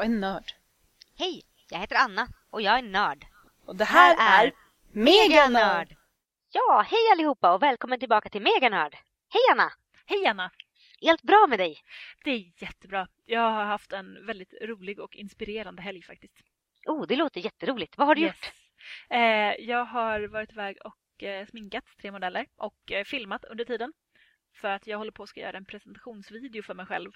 Jag är nörd. Hej, jag heter Anna och jag är nörd. Och det här, här är Meganörd! Ja, hej allihopa och välkommen tillbaka till Meganörd. Hej Anna! Hej Anna! Är allt bra med dig? Det är jättebra. Jag har haft en väldigt rolig och inspirerande helg faktiskt. Oh, det låter jätteroligt. Vad har du yes. gjort? Eh, jag har varit iväg och eh, sminkat tre modeller och eh, filmat under tiden. För att jag håller på att ska göra en presentationsvideo för mig själv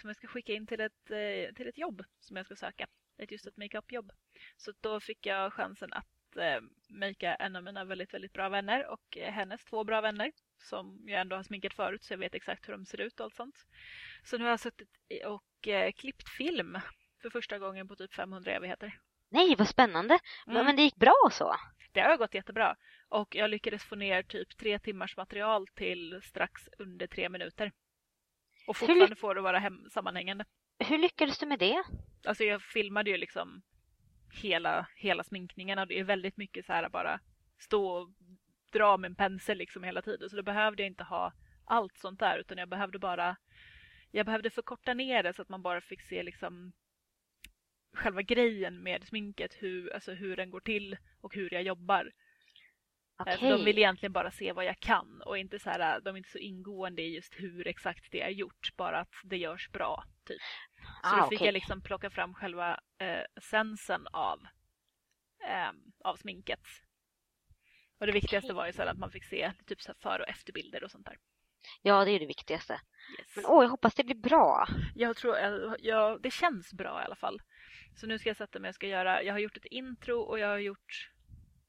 som jag ska skicka in till ett, eh, till ett jobb som jag ska söka. Ett just ett makeupjobb. Så då fick jag chansen att eh, makea en av mina väldigt, väldigt bra vänner och eh, hennes två bra vänner som jag ändå har sminkat förut så jag vet exakt hur de ser ut och allt sånt. Så nu har jag suttit och eh, klippt film för första gången på typ 500 evigheter. Nej, vad spännande! Mm. Men det gick bra så? Det har gått jättebra. Och jag lyckades få ner typ tre timmars material till strax under tre minuter. Och fortfarande får det vara hem sammanhängande. Hur lyckades du med det? Alltså jag filmade ju liksom hela, hela sminkningen och det är väldigt mycket så här bara stå och dra med en pensel liksom hela tiden. Så då behövde jag inte ha allt sånt där utan jag behövde bara jag behövde förkorta ner det så att man bara fick se liksom själva grejen med sminket, hur, alltså hur den går till och hur jag jobbar. Okay. Så de vill egentligen bara se vad jag kan och inte så här, de är inte så ingående i just hur exakt det är gjort, bara att det görs bra. Typ. Så ah, då fick okay. jag liksom plocka fram själva eh, essensen av, eh, av sminket. Och det viktigaste okay. var ju så att man fick se typ så före och efterbilder och sånt där. Ja, det är det viktigaste. Yes. Men åh, jag hoppas det blir bra. Jag tror, ja, ja, det känns bra i alla fall. Så nu ska jag sätta mig och ska göra, jag har gjort ett intro och jag har gjort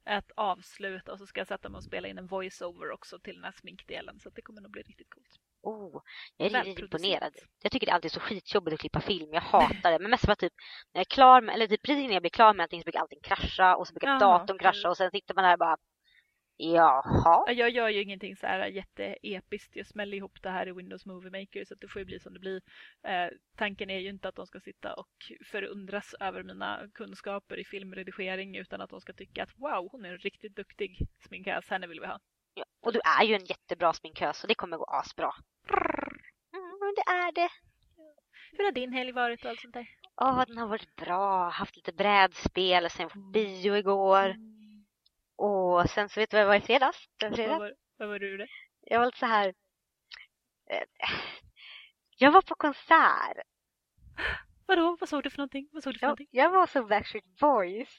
ett avslut och så ska jag sätta mig och spela in en voiceover också till den här sminkdelen så det kommer nog bli riktigt coolt. Oh, jag är riktigt imponerad. Jag tycker det är alltid så skitjobbigt att klippa film. Jag hatar det. Men mest för att typ, när jag är klar med, eller typ precis innan jag blir klar med allting så brukar allting krascha och så brukar Jaha, datorn krascha och sen sitter man där och bara Jaha. Jag gör ju ingenting så här jätteepiskt. Jag smäller ihop det här i Windows Movie Maker så det får ju bli som det blir. Eh, tanken är ju inte att de ska sitta och förundras över mina kunskaper i filmredigering utan att de ska tycka att wow, hon är en riktigt duktig sminkös. Henne vill vi ha. Ja, och du är ju en jättebra sminkös så det kommer gå asbra. Mm, det är det. Hur har din helg varit och allt sånt där? Ja, oh, den har varit bra. Haft lite brädspel och sen på bio igår. Och sen så vet du vad jag var i fredags? fredag? Vad, var, vad var du det? Jag var lite så här... Eh, jag var på konsert. Vadå? Vad såg du för någonting? Vad såg du för jag, någonting? Jag var så Backstreet Boys.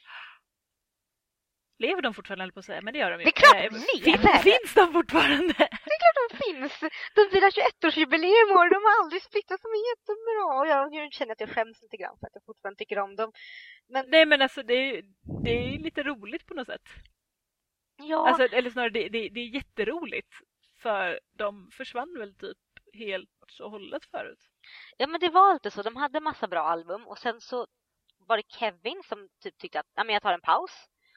Lever de fortfarande på att säga? Men det gör de ju. Det är klart de lever! Finns de fortfarande? Det är klart de finns! De firar 21-årsjubileum och de har aldrig splittat. De är jättebra. Och jag, jag känner att jag skäms lite grann för att jag fortfarande tycker om dem. Men... Nej men alltså det är, det är lite roligt på något sätt. Ja. Alltså, eller snarare, det, det, det är jätteroligt. För de försvann väl typ helt och hållet förut. Ja, men det var alltid så. De hade massa bra album och sen så var det Kevin som typ tyckte att men jag tar en paus.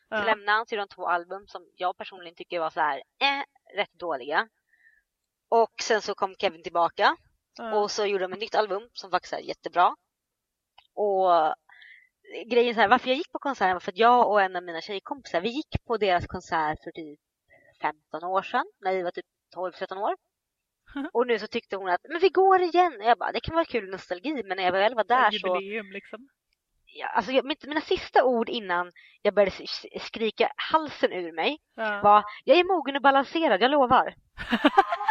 Så ja. lämnade han till de två album som jag personligen tycker var så här eh, rätt dåliga. Och sen så kom Kevin tillbaka ja. och så gjorde de ett nytt album som faktiskt är jättebra. Och grejen så här, varför jag gick på konserten var för att jag och en av mina tjejkompisar, vi gick på deras konsert för typ 15 år sedan, när vi var typ 12-13 år. Och nu så tyckte hon att, men vi går igen. Och jag bara, det kan vara kul nostalgi, men när jag väl var där så... Jubileum liksom. Ja, alltså jag, mina sista ord innan jag började skrika halsen ur mig ja. var, jag är mogen och balanserad, jag lovar.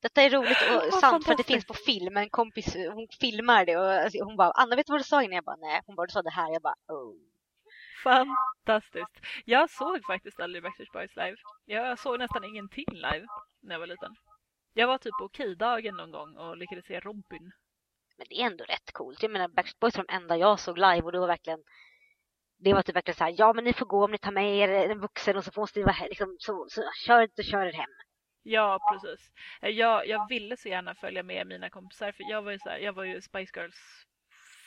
Detta är roligt och sant för det finns på film. En kompis hon filmar det och alltså, hon bara, Anna vet du vad du sa innan? Jag bara, nej. Hon bara, du sa det här. Jag bara, oh. Fantastiskt. Jag såg faktiskt aldrig Backstreet Boys live. Jag såg nästan ingenting live när jag var liten. Jag var typ på Okej-dagen någon gång och lyckades se Robin. Men det är ändå rätt coolt. Jag menar, Backstreet Boys var de enda jag såg live och det var verkligen det var typ verkligen så här, ja men ni får gå om ni tar med er en vuxen och så måste ni vara liksom, så, så kör inte och kör er hem. Ja, precis. Eh, jag, jag ville så gärna följa med mina kompisar för jag var ju, så här, jag var ju Spice Girls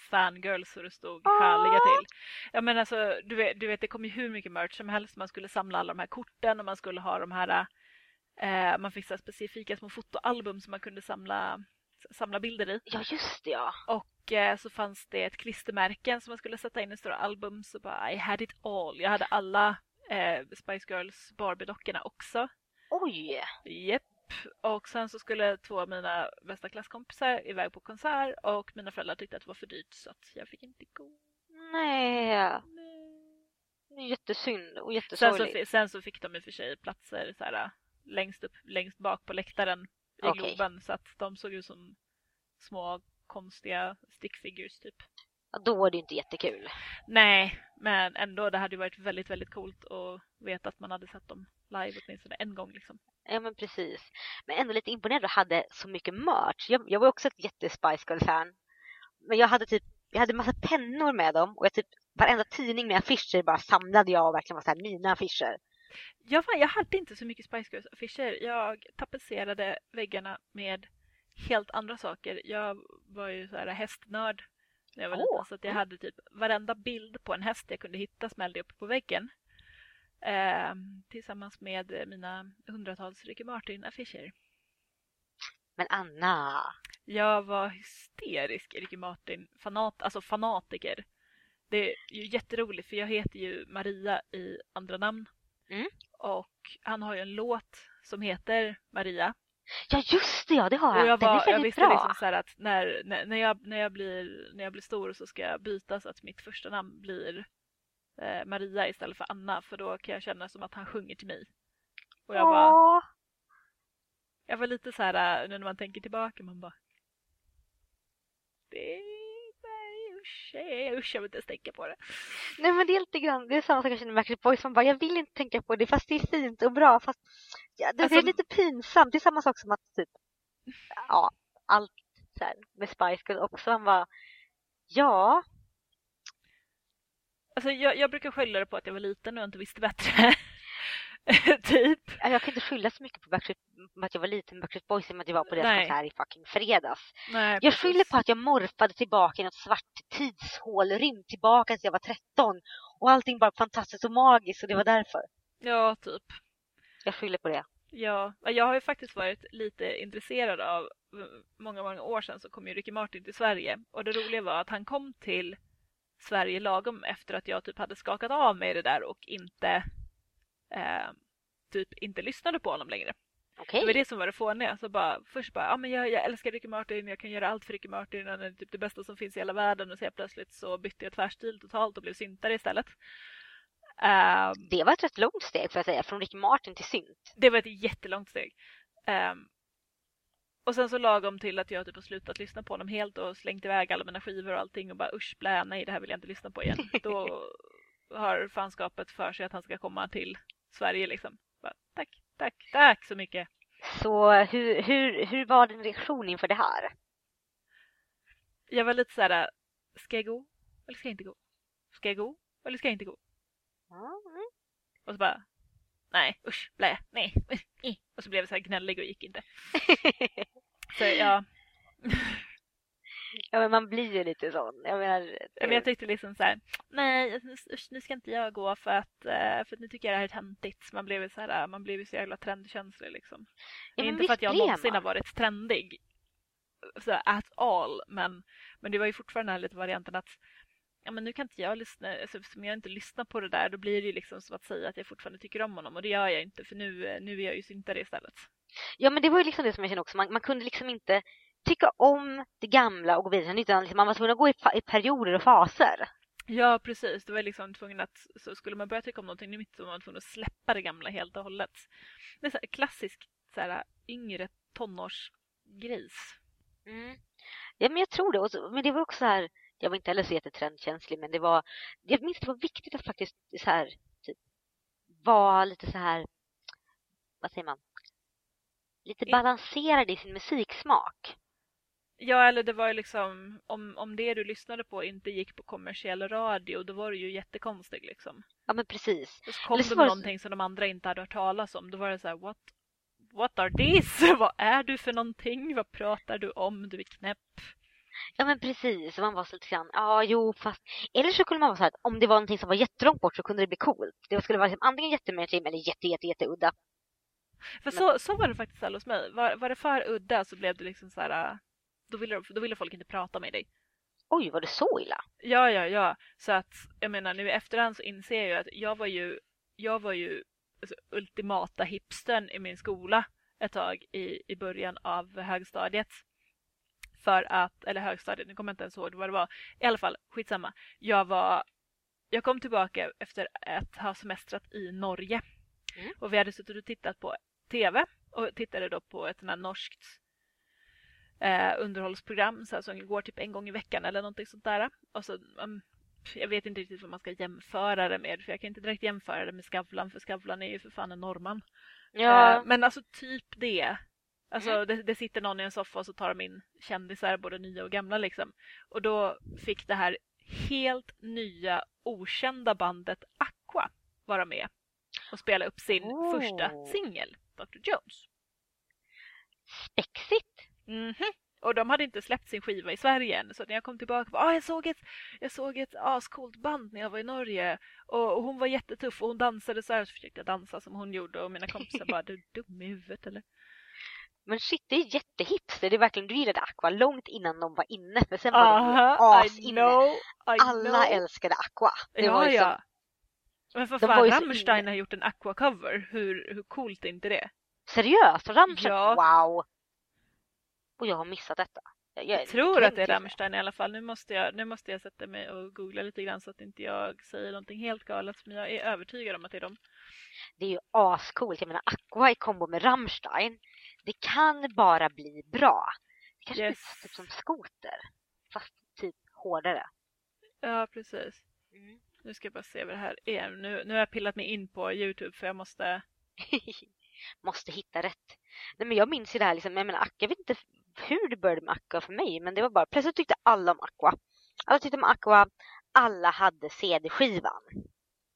fangirl så det stod härliga till. Ja men alltså du vet, du vet det kom ju hur mycket merch som helst. Man skulle samla alla de här korten och man skulle ha de här eh, man fick så specifika små fotoalbum som man kunde samla samla bilder i. Ja just det ja. Och eh, så fanns det ett klistermärke som man skulle sätta in i stora album så bara I had it all. Jag hade alla eh, Spice Girls Barbie-dockorna också. Oj! Japp. och sen så skulle två av mina bästa klasskompisar iväg på konsert och mina föräldrar tyckte att det var för dyrt så att jag fick inte gå. Nej. Nej. Jättesynd och Sen jättesorgligt. så, fi- sen så fick de i och för sig platser så här, längst upp, längst bak på läktaren i Okej. Globen så att de såg ut som små konstiga stickfigures typ. Ja, då var det inte jättekul. Nej, men ändå det hade ju varit väldigt, väldigt coolt att veta att man hade sett dem live åtminstone en gång liksom. Ja men precis. Men ändå lite imponerad och hade så mycket merch. Jag, jag var också ett jätte Spice Girl-fan. Men jag hade typ, jag hade massa pennor med dem och jag typ varenda tidning med affischer bara samlade jag och verkligen var så här mina affischer. Jag, var, jag hade inte så mycket Spice Girls-affischer. Jag tapetserade väggarna med helt andra saker. Jag var ju så här hästnörd när jag var liten så att jag hade typ varenda bild på en häst jag kunde hitta smällde upp på väggen. Ehm, tillsammans med mina hundratals Ricky Martin-affischer. Men Anna, Jag var hysterisk Ricky Martin, fanat, alltså fanatiker. Det är ju jätteroligt för jag heter ju Maria i andra namn. Mm. Och han har ju en låt som heter Maria. Ja just det ja, det har Och jag, Den var, är jag väldigt visste bra. liksom så här att när, när, när, jag, när, jag blir, när jag blir stor så ska jag byta så att mitt första namn blir eh, Maria istället för Anna. För då kan jag känna som att han sjunger till mig. Och jag, bara, jag var lite så här äh, när man tänker tillbaka man bara det usch, usch jag vill inte ens tänka på det. Nej men det är lite grann, det är samma sak jag känner med Backstreet Boys. Man bara, jag vill inte tänka på det fast det är fint och bra. Fast ja, det, Alltså- är lite pinsamt. Det är samma sak som att typ, ja, allt så här, med Spice Girls också. Man bara, ja, Alltså jag, jag brukar skylla det på att jag var liten och inte visste bättre. typ. jag kan inte skylla så mycket på Backstreet, på att jag var liten med Backstreet Boys med att jag var på deras Nej. konsert i fucking fredags. Nej, Jag skyller på att jag morfade tillbaka i något svart tidshål, rymd tillbaka tills jag var 13. Och allting bara fantastiskt och magiskt och det var därför. Ja, typ. Jag skyller på det. Ja, jag har ju faktiskt varit lite intresserad av många, många år sedan så kom ju Ricky Martin till Sverige och det roliga var att han kom till Sverige lagom efter att jag typ hade skakat av mig det där och inte eh, typ inte lyssnade på honom längre. Okej. Det var det som var det fåniga. Så bara, först bara, ja men jag, jag älskar Ricky Martin, jag kan göra allt för Ricky Martin, han är typ det bästa som finns i hela världen och så plötsligt så bytte jag tvärstil totalt och blev syntare istället. Ehm, Det var ett rätt långt steg får jag säga, från Ricky Martin till synt. det var ett jättelångt steg. Ehm, och sen så lagom till att jag typ har slutat lyssna på honom helt och slängt iväg alla mina skivor och allting och bara usch blä, nej det här vill jag inte lyssna på igen. Då har fanskapet för sig att han ska komma till Sverige liksom. Bara, tack, tack, tack så mycket. Så hur, hur, hur var din reaktion inför det här? Jag var lite så här, ska jag gå eller ska jag inte gå? Ska jag gå eller ska jag inte gå? Mm. Och så bara, nej usch blä, nej. Och så blev jag så här gnällig och gick inte. Så ja, ja men man blir ju lite sån. Jag menar, Ja, men jag tyckte liksom så här, nej usch, nu ska inte jag gå för att, eh, för att nu tycker jag det här är töntigt. Man blev ju så här, man blev ju så jävla trendkänslig liksom. ja, inte för att jag någonsin har varit trendig så at all, men, men det var ju fortfarande den här lite varianten att ja, men nu kan inte jag lyssna, alltså, eftersom jag inte lyssnar på det där då blir det ju liksom som att säga att jag fortfarande tycker om honom och det gör jag inte för nu, eh, nu är jag ju syntare istället. Ja men det var ju liksom det som jag kände också. Man, man kunde liksom inte tycka om det gamla och gå vidare. Utan liksom, man var tvungen att gå i, i perioder och faser. Ja, precis. Det var liksom tvungen att, så skulle man börja tycka om någonting nytt så var man tvungen att släppa det gamla helt och hållet. Det är så här klassisk så här, yngre tonårsgrejs. Mm. Ja men jag tror det. Så, men det var också så här. Jag var inte heller så jättetrendkänslig men det var. Jag minns det var viktigt att faktiskt så här. Typ, vara lite så här. Vad säger man? Lite balanserad i sin musiksmak. Ja, eller det var ju liksom om, om det du lyssnade på inte gick på kommersiell radio då var det ju jättekonstig liksom. Ja men precis. Och så kom Eller så det med någonting som de andra inte hade hört talas om. Då var det så här, what, what are these? Vad är du för någonting? Vad pratar du om? Du är knäpp. Ja men precis, man var så lite grann, ja jo fast Eller så kunde man vara så här att om det var någonting som var jättelångt bort så kunde det bli coolt Det skulle vara liksom antingen jättemainstream eller jätte jätte jätteudda För så, så var det faktiskt hos mig. Var, var det för udda så blev det liksom så här, då ville, då ville folk inte prata med dig. Oj, var det så illa? Ja, ja, ja. Så att jag menar nu i efterhand så inser jag ju att jag var ju, jag var ju alltså, ultimata hipstern i min skola. ett tag i, i början av högstadiet. För att, eller högstadiet, nu kommer jag inte ens ihåg vad det var. I alla fall, skitsamma. Jag var jag kom tillbaka efter att ha semestrat i Norge. Mm. Och vi hade suttit och tittat på TV och tittade då på ett sånt här norskt eh, underhållsprogram så här, som går typ en gång i veckan eller någonting sånt där. Och så, um, jag vet inte riktigt vad man ska jämföra det med för jag kan inte direkt jämföra det med Skavlan för Skavlan är ju för fan en norrman. Ja. Eh, men alltså typ det. Alltså Mm. det, det sitter någon i en soffa och så tar de in kändisar, både nya och gamla liksom. Och då fick det här helt nya okända bandet Aqua vara med och spela upp sin Oh. första singel, Dr. Jones. Spexigt. Mhm. Och de hade inte släppt sin skiva i Sverige än. Så när jag kom tillbaka var ah, jag såg ett, jag såg ett ascoolt band när jag var i Norge. Och, och hon var jättetuff och hon dansade så här. Så försökte jag dansa som hon gjorde och mina kompisar bara, du är dum i huvudet eller? Men shit, det är jättehipster. Det är verkligen, du gillade Aqua långt innan de var inne. För sen var de asinne. know, Alla know. älskade Aqua. Det ja, var liksom, ja. Men för fan, Rammstein har gjort en Aqua-cover. Hur, hur coolt är inte det? Seriöst? Rammstein? Ja. Wow! Och jag har missat detta. Jag, Jag tror att det är Rammstein i alla fall. Nu måste, jag, nu måste jag sätta mig och googla lite grann så att inte jag säger någonting helt galet. Men jag är övertygad om att det är dem. Det är ju ascoolt. Jag menar Aqua i kombo med Rammstein. Det kan bara bli bra. Det kanske Yes. blir typ som skoter. Fast typ hårdare. Ja, precis. Mm. Nu ska jag bara se vad det här är. Nu, nu har jag pillat mig in på Youtube för jag måste... Måste hitta rätt. Nej men jag minns ju det här liksom, jag menar jag vet inte hur det började med Aqua för mig, men det var bara plötsligt tyckte alla om Aqua. Alla tyckte om Aqua, alla hade CD-skivan.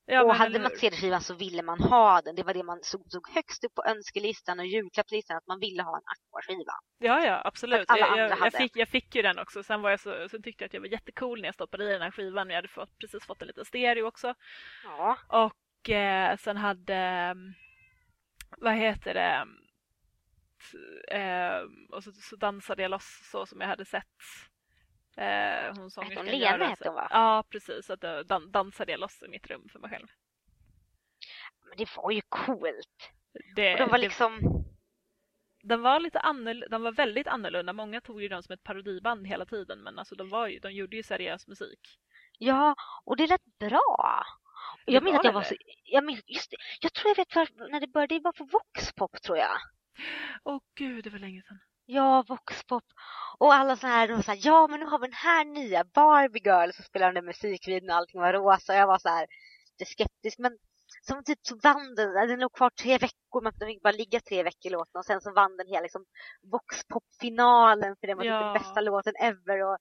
Ja, och hade man? CD-skivan så ville man ha den. Det var det man såg, såg högst upp på önskelistan och julklappslistan, att man ville ha en Aqua-skiva. Ja, ja, absolut. Jag, jag, jag, fick, jag fick ju den också. Sen, var jag så, sen tyckte jag att jag var jättecool när jag stoppade i den här skivan. Men jag hade fått, precis fått en liten stereo också. Ja. Och eh, sen hade... mm, Vad heter det? Eh, och så, så dansade jag loss så som jag hade sett eh, hon sångerskan Lena göra. hette hon, va? Ja, precis. Att då dan, dansade jag loss i mitt rum för mig själv. Men det var ju coolt. Det, Och de var det- liksom, Den var lite annorlunda, de var väldigt annorlunda. Många tog ju dem som ett parodiband hela tiden men alltså de, var ju, de gjorde ju seriös musik. ja, och det lät bra. Det jag minns att jag det var så, jag minns, just det, jag tror jag vet var, när det började, det var på Voxpop tror jag. Åh gud, det var länge sedan. Ja, Voxpop. Och alla så här, de var så här, ja men nu har vi den här nya Barbie Girl som spelar den musikvideon och allting var rosa. Och jag var så här, lite skeptisk men som typ så vann den, den låg kvar tre veckor, man fick bara ligga tre veckor i låten och sen så vann den hela liksom Voxpop-finalen för den var typ Ja. den bästa låten ever och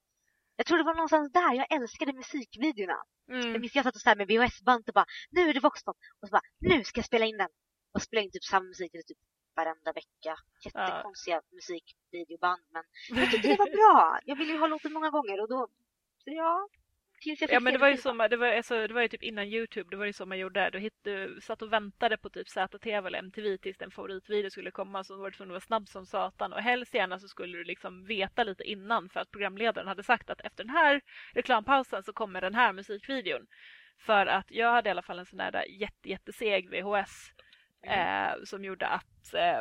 jag tror det var någonstans där, jag älskade musikvideorna. Jag Mm. minns jag satt och så här med VHS-band och bara, nu är det Voxpop. Och så bara, nu ska jag spela in den. Och spela in typ samma musik i typ varenda vecka. Jättekonstiga musikvideoband. Men jag tyckte det var bra. Jag ville ju ha låten många gånger och då, så ja. Tills jag fick Ja men det var ju så, man- det var, alltså, det var ju typ innan Youtube, det var ju så man gjorde. Du, hitt, du satt och väntade på typ ZTV eller MTV tills en favoritvideo skulle komma så var du tvungen att vara snabb som satan och helst gärna så skulle du liksom veta lite innan för att programledaren hade sagt att efter den här reklampausen så kommer den här musikvideon. För att jag hade i alla fall en sån där jätte, jätteseg VHS Mm. eh, som gjorde att eh,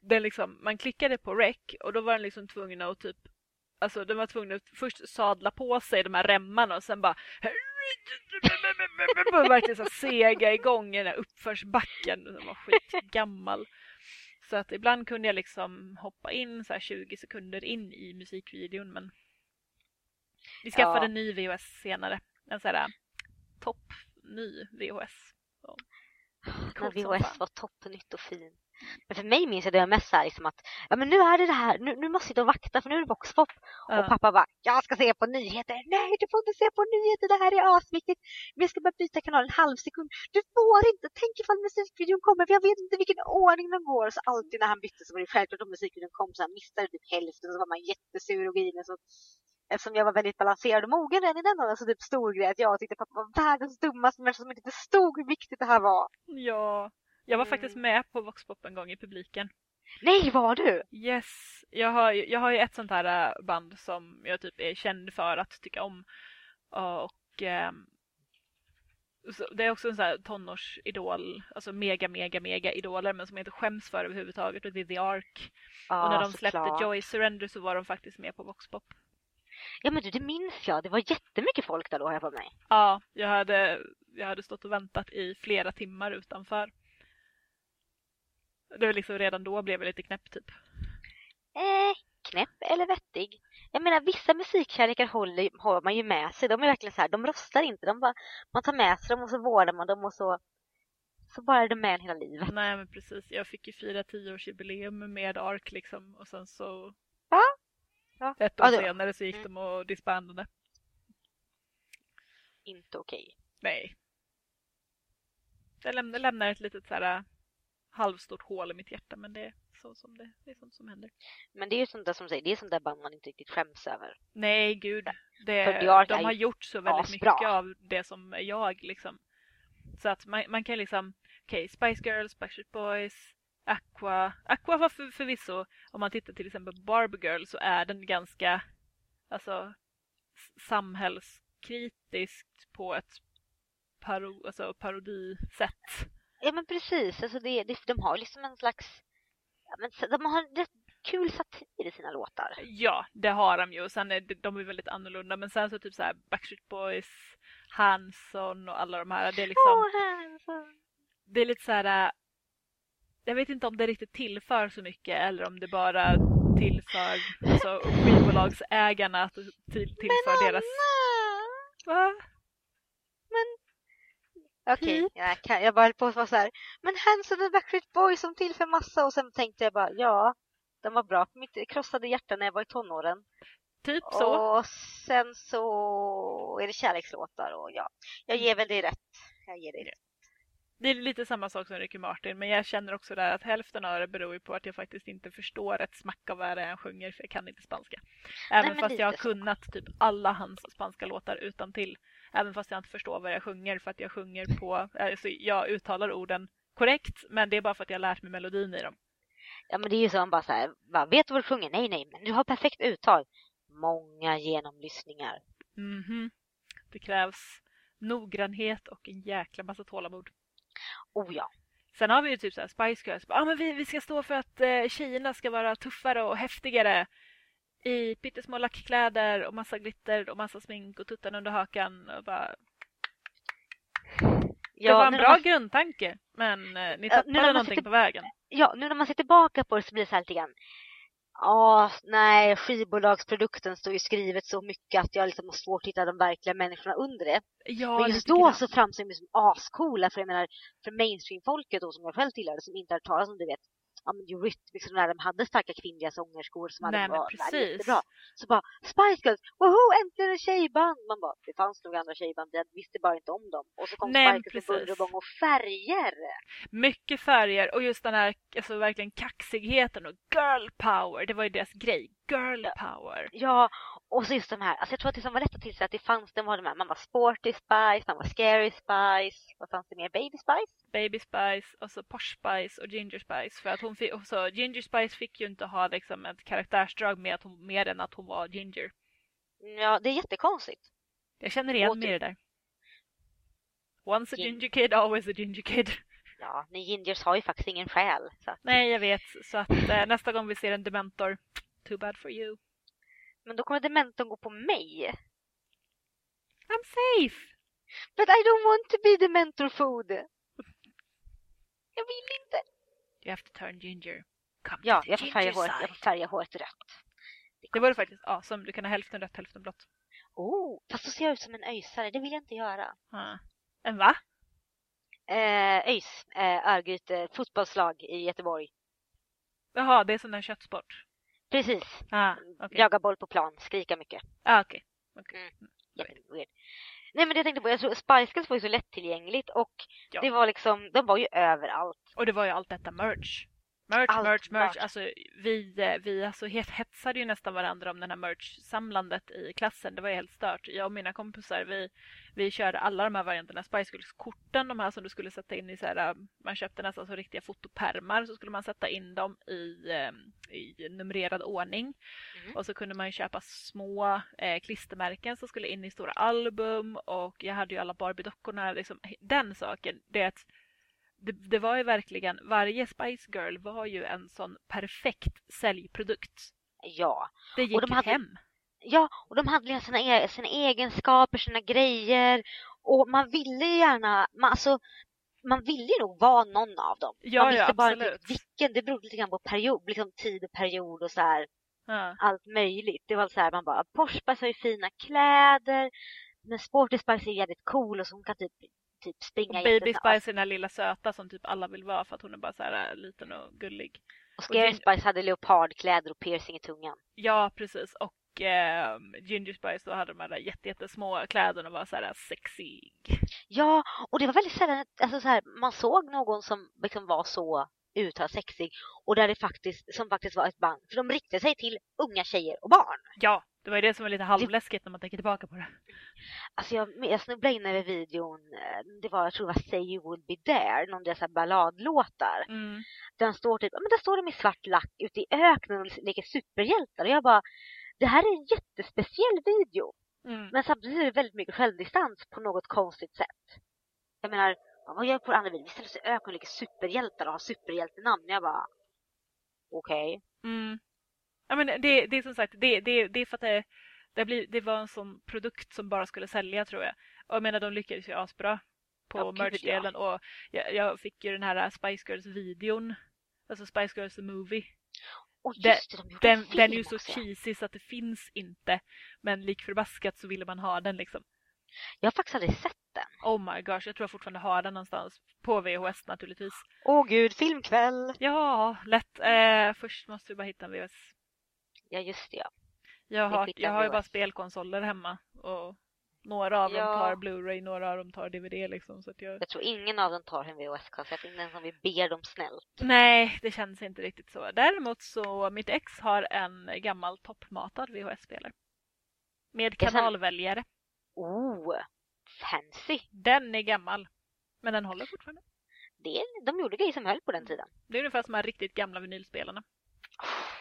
den liksom, man klickade på rec och då var den liksom tvungen att typ Alltså den var tvungen att först sadla på sig de här remmarna och sen bara verkligen så sega igång i den här uppförsbacken. Den var skitgammal. Så att ibland kunde jag liksom hoppa in så här 20 sekunder in i musikvideon men vi skaffade Ja. en ny VHS senare. En sån här topp ny VHS. VHS fan. var toppnytt och fin. Men för mig minns jag det mest så här, liksom att ja men nu är det det här, nu, nu måste jag sitta och vakta för nu är det Voxpop. Och Ja. pappa bara, jag ska se på nyheter. Nej, du får inte se på nyheter, det här är asviktigt. Men jag ska bara byta kanal en halv sekund. Du får inte, tänk ifall musikvideon kommer, för jag vet inte vilken ordning den går. Så alltid när han bytte så var det självklart om musikvideon kom så han missade typ hälften och så var man jättesur och grinig. Så Eftersom jag var väldigt balanserad och mogen redan i den åldern så typ stor grej att jag tyckte pappa var världens dummaste människa som inte förstod hur viktigt det här var. Ja. Jag var Mm. faktiskt med på Voxpop en gång i publiken. Nej, var du? Yes, jag har, jag har ju ett sånt här äh, band som jag typ är känd för att tycka om. Och så det är också en sån här tonårsidol, alltså mega, mega, mega idoler men som jag inte skäms för överhuvudtaget och det är The Ark. Ja, och när de släppte såklart. Joy Surrender så var de faktiskt med på Vox Pop. Ja men du, det minns jag. Det var jättemycket folk där då har jag på mig. Ja, jag hade, jag hade stått och väntat i flera timmar utanför. Det var liksom redan då blev jag lite knäpp typ. Eh, knäpp eller vettig. Jag menar vissa musikkärlekar håller, har man ju med sig. De är verkligen så här, de rostar inte. De bara, man tar med sig dem och så vårdar man dem och så, så bara är de med hela livet. Nej men precis, jag fick ju fira tioårsjubileum med Ark liksom och sen så Ja. Ja. ett år Ja, senare så gick Mm. de och disbandade. Inte okej. Nej. Det lämnar, lämnar ett litet så här halvstort hål i mitt hjärta men det är så som det, det är sånt som händer. Men det är ju sånt där som säger, det är sånt där band man inte riktigt skäms över. Nej gud, det, de har gjort så väldigt mycket av det som är jag liksom. Så att man, man kan liksom, okej Spice Girls, Backstreet Boys, Aqua. Aqua var för, förvisso, om man tittar till exempel på Barbie Girl så är den ganska alltså, samhällskritiskt på ett paro, alltså, parodisätt. Ja men precis, alltså det, det, de har liksom en slags, ja, men de har rätt kul satir i sina låtar. Ja, det har de ju. Sen är de, är väldigt annorlunda. Men sen så typ så här Backstreet Boys, Hanson och alla de här. Det är liksom... Hanson. det är lite så här. Jag vet inte om det riktigt tillför så mycket eller om det bara tillför alltså, skivbolagsägarna att till, tillför Men deras... Va? Okej, Typ. jag, kan, jag bara höll på att vara så här. Men Hanson och Backstreet Boys som tillför massa och sen tänkte jag bara ja, de var bra på mitt krossade hjärta när jag var i tonåren. Typ så. Och sen så är det kärlekslåtar och ja, jag ger väl dig rätt. Jag ger dig rätt. Det är lite samma sak som Ricky Martin men jag känner också där att hälften av det beror på att jag faktiskt inte förstår ett smack av vad det är han sjunger för jag kan inte spanska. Även men fast jag har så. kunnat typ alla hans spanska låtar utan till. Även fast jag inte förstår vad jag sjunger för att jag sjunger på, alltså jag uttalar orden korrekt men det är bara för att jag har lärt mig melodin i dem. Ja men det är ju så man bara så här, va, vet du vad du sjunger? Nej nej, men du har perfekt uttal. Många genomlyssningar. Mhm. Det krävs noggrannhet och en jäkla massa tålamod. Oh ja. Sen har vi ju typ så här Spice Girls. Ah, men vi, vi ska stå för att eh, tjejerna ska vara tuffare och häftigare. I pyttesmå lackkläder och massa glitter och massa smink och tuttarna under hakan. Och bara, det var en bra man, grundtanke men eh, ni Ja, tappade man någonting sitter- på vägen. ja, nu när man ser tillbaka på det så blir det så här lite grann. Ja, nej, skivbolagsprodukten står ju skrivet så mycket att jag liksom har svårt att hitta de verkliga människorna under det. Ja, Men just då grann. så framstår de som ascoola för jag menar för mainstream-folket då som jag själv tillhörde som inte hade hört talas om du vet ja men Eurythmics och när de hade starka kvinnliga sångerskor som hade Nej, men var precis. jättebra. Så bara Spice Girls, woho äntligen en tjejband! Man bara, det fanns nog andra tjejband, jag visste bara inte om dem. Och så kom Nej, Spice Girls med buller och färger! Mycket färger och just den här alltså, verkligen kaxigheten och girl power. Det var ju deras grej. Girl power. Ja, och så just de här, alltså jag tror att det som var lätt att tillse att det fanns, det var de här, man var Sporty Spice, man var Scary Spice, vad fanns det mer? Baby Spice? Baby Spice och så Posh Spice och Ginger Spice. För att hon fick, så Ginger Spice fick ju inte ha liksom ett karaktärsdrag med att hon, mer än att hon var ginger. Ja, det är jättekonstigt. Jag känner igen mig i det där. Once a Gin- ginger kid, always a ginger kid. Ja, ni gingers har ju faktiskt ingen själ. Att, Nej, jag vet. Så att eh, nästa gång vi ser en dementor, too bad for you. Men då kommer dementorn gå på mig. I'm safe! But I don't want to be dementor food. Jag vill inte. You have to turn ginger. Come Ja, jag får färga håret, jag får färga håret rött. Det vore faktiskt awesome. Du kan ha hälften rött, hälften blått. Oh, fast då ser jag ut som en öjsare. Det vill jag inte göra. Ah. En va? Eh, ÖIS, eh, Örgryte fotbollslag i Göteborg. Jaha, det är sån där köttsport. Precis. Ah, okej. Jaga boll på plan, skrika mycket. Ah, okej. Jätteweird. Nej men det jag tänkte på, jag tror Spice Girls var ju så lättillgängligt och Ja. det var liksom, de var ju överallt. Och det var ju allt detta merch. Merch, Allt merch, merch. merch. Alltså, vi, eh, vi alltså het- hetsade ju nästan varandra om den här merch-samlandet i klassen. Det var ju helt stört. Jag och mina kompisar, vi, vi körde alla de här varianterna. Spice Girls-korten, de här som du skulle sätta in i så här, eh, man köpte nästan som riktiga fotopermar. Så skulle man sätta in dem i, eh, i numrerad ordning. Mm. Och så kunde man ju köpa små eh, klistermärken som skulle in i stora album. Och jag hade ju alla Barbie-dockorna. Liksom, den saken, det är att det, det var ju verkligen, varje Spice Girl var ju en sån perfekt säljprodukt. Ja. Det gick de hade- hem. Ja, och de hade liksom sina, e- sina egenskaper, sina grejer. Och man ville ju gärna, man, alltså, man ville ju nog vara någon av dem. Ja, man visste ja, bara inte vilken, det berodde lite grann på period, liksom tid och period och så här, Ja. allt möjligt. Det var så här, man bara, Porsche Spice har ju fina kläder, men Sporty Spice är jävligt cool och så hon kan typ, typ springa Baby. Spice är den här lilla söta som typ alla vill vara för att hon är bara så här äh, liten och gullig. Och Scary och Spice hade leopardkläder och piercing i tungan. Ja, precis. Och eh, Ginger Spice då hade de här jättesmå kläderna och var så här sexig. Ja, och det var väldigt sällan alltså så här, man såg någon som liksom var så uttalat sexig och där det faktiskt, som faktiskt var ett band. För de riktade sig till unga tjejer och barn. Ja, det var ju det som var lite halvläskigt när man tänker tillbaka på det. Alltså jag, jag snubblade in över videon, eh, det var, jag tror det var Say You Would Be There, någon av deras balladlåtar. Mm. Den står typ, men där står de i svart lack ute i öknen och leker superhjältar. Och jag bara, det här är en jättespeciell video. Mm. Men samtidigt är det väldigt mycket självdistans på något konstigt sätt. Jag menar, vad gör på andra videon? Vi ställer oss i öknen och leker superhjältar och har superhjältenamn. Jag bara, okej. Mm. Ja, men det, det är som sagt, det, det, det är för att det, det, blir, det var en sån produkt som bara skulle sälja tror jag. Och jag menar, de lyckades ju asbra på Ja, merchdelen. Och jag, jag fick ju den här Spice Girls-videon. Alltså Spice Girls the Movie. Det- just det, de Den, den är ju så också. cheesy så att det finns inte. Men lik förbaskat så ville man ha den liksom. Jag har faktiskt aldrig sett den. Oh my gosh, jag tror jag fortfarande har den någonstans. På VHS naturligtvis. Åh gud, filmkväll! Ja, lätt. Eh, först måste vi bara hitta en VHS. Ja, just det. Ja. Jag har, jag har ju bara spelkonsoler hemma. Och några av dem Ja. tar Blu-ray, några av dem tar DVD liksom. Så att jag... Jag tror ingen av dem tar en VHS-kassett, inte ens om vi ber dem snällt. Nej, det känns inte riktigt så. Däremot så, mitt ex har en gammal toppmatad VHS-spelare. Med kanalväljare. Oh, fancy! Den är gammal. Men den håller fortfarande. Det, de gjorde grejer som höll på den tiden. Det är ungefär som de här riktigt gamla vinylspelarna.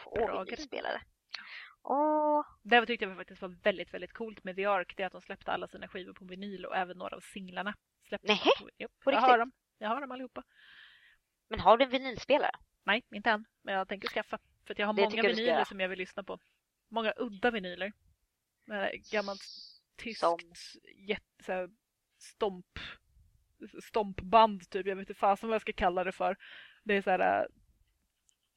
Åh, Bra vilken spelare. Åh, Det tyckte jag faktiskt var väldigt, väldigt coolt med The Ark. Det är att de släppte alla sina skivor på vinyl och även några av singlarna. Släpptes Nähä? på, jo, På jag riktigt? har dem. Jag har dem allihopa. men har du en vinylspelare? Nej, inte än. Men jag tänker skaffa. För att jag har Det många jag vinyler som jag vill lyssna på. Många udda vinyler. Gammalt tyskt Som? jätte, så här, stomp, stompband typ. Jag vet inte fasen vad jag ska kalla det för. Det är så här äh,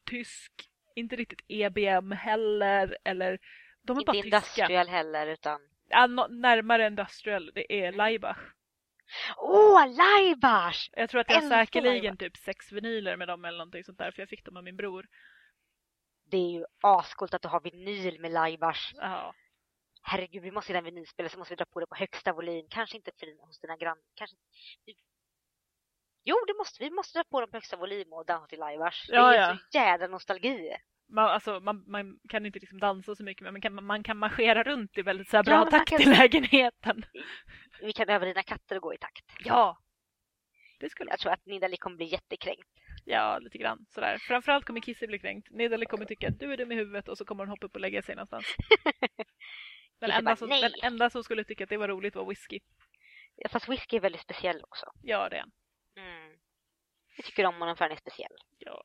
tysk, inte riktigt EBM heller. Eller de är Inte bara tyska. industrial heller, utan... Ja, närmare industrial. Det är Laibach. Åh, Laibach! Jag tror att jag har säkerligen typ sex vinyler med dem eller någonting sånt där. För jag fick dem av min bror. Det är ju ascoolt att du har vinyl med Laibach. Ja. Herregud, vi måste hitta en vinylspelare så måste vi dra på det på högsta volym. Kanske inte för dina, hos dina grannar. Kanske... Jo, det måste vi. Måste dra på dem på högsta volym och dansa till Laibach. Ja, det är ja. så jädra nostalgi. Man, alltså, man, man kan inte liksom dansa så mycket men man kan, man kan marschera runt i väldigt så här Ja, bra man takt kan- i lägenheten. Vi kan öva dina katter och gå i takt. Ja. Det skulle Jag tror att Nidali kommer bli jättekränkt. Ja, lite grann sådär. Framförallt kommer Kissy bli kränkt. Nedali kommer tycka att du är dum i huvudet och så kommer hon hoppa upp och lägga sig någonstans. Den enda, bara, som, "Nej." den enda som skulle tycka att det var roligt var whisky. Ja, Fast whisky är väldigt speciell också. Ja, det är. Mm. Jag tycker om honom för han är speciell. Ja.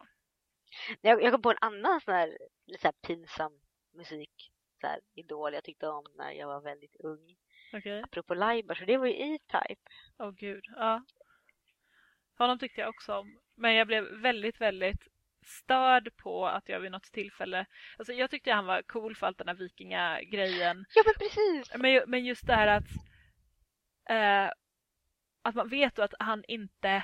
Jag, jag kom på en annan sån här, så här pinsam musik. Så här, idol jag tyckte om när jag var väldigt ung. Okej. Apropå Laibach, så det var ju E-Type. Åh gud. Ja. Honom tyckte jag också om. Men jag blev väldigt, väldigt störd på att jag vid något tillfälle... Alltså jag tyckte han var cool för allt den här vikingagrejen. Ja men precis! Men, men just det här att... Eh, att man vet då att han inte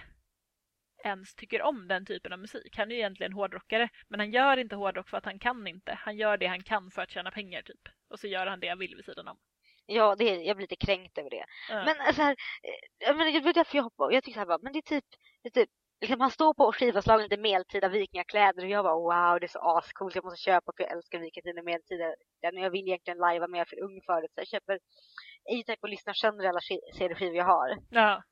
ens tycker om den typen av musik. Han är ju egentligen hårdrockare, men han gör inte hårdrock för att han kan inte. Han gör det han kan för att tjäna pengar typ. Och så gör han det han vill vid sidan om. Ja, det, är- jag blir lite kränkt över det. Ja. Men så här, eh, jag, menar, det var därför jag hoppade Jag tyckte så här men det är typ, det är typ liksom, han står på skivomslaget lite medeltida vikingakläder och jag bara wow det är så ascoolt, jag måste köpa för jag älskar vikingatiden medeltida. Jag vill egentligen lajva men jag är för ung för det så jag köper A-Type och lyssnar sönder alla CD-skivor jag har. Ja.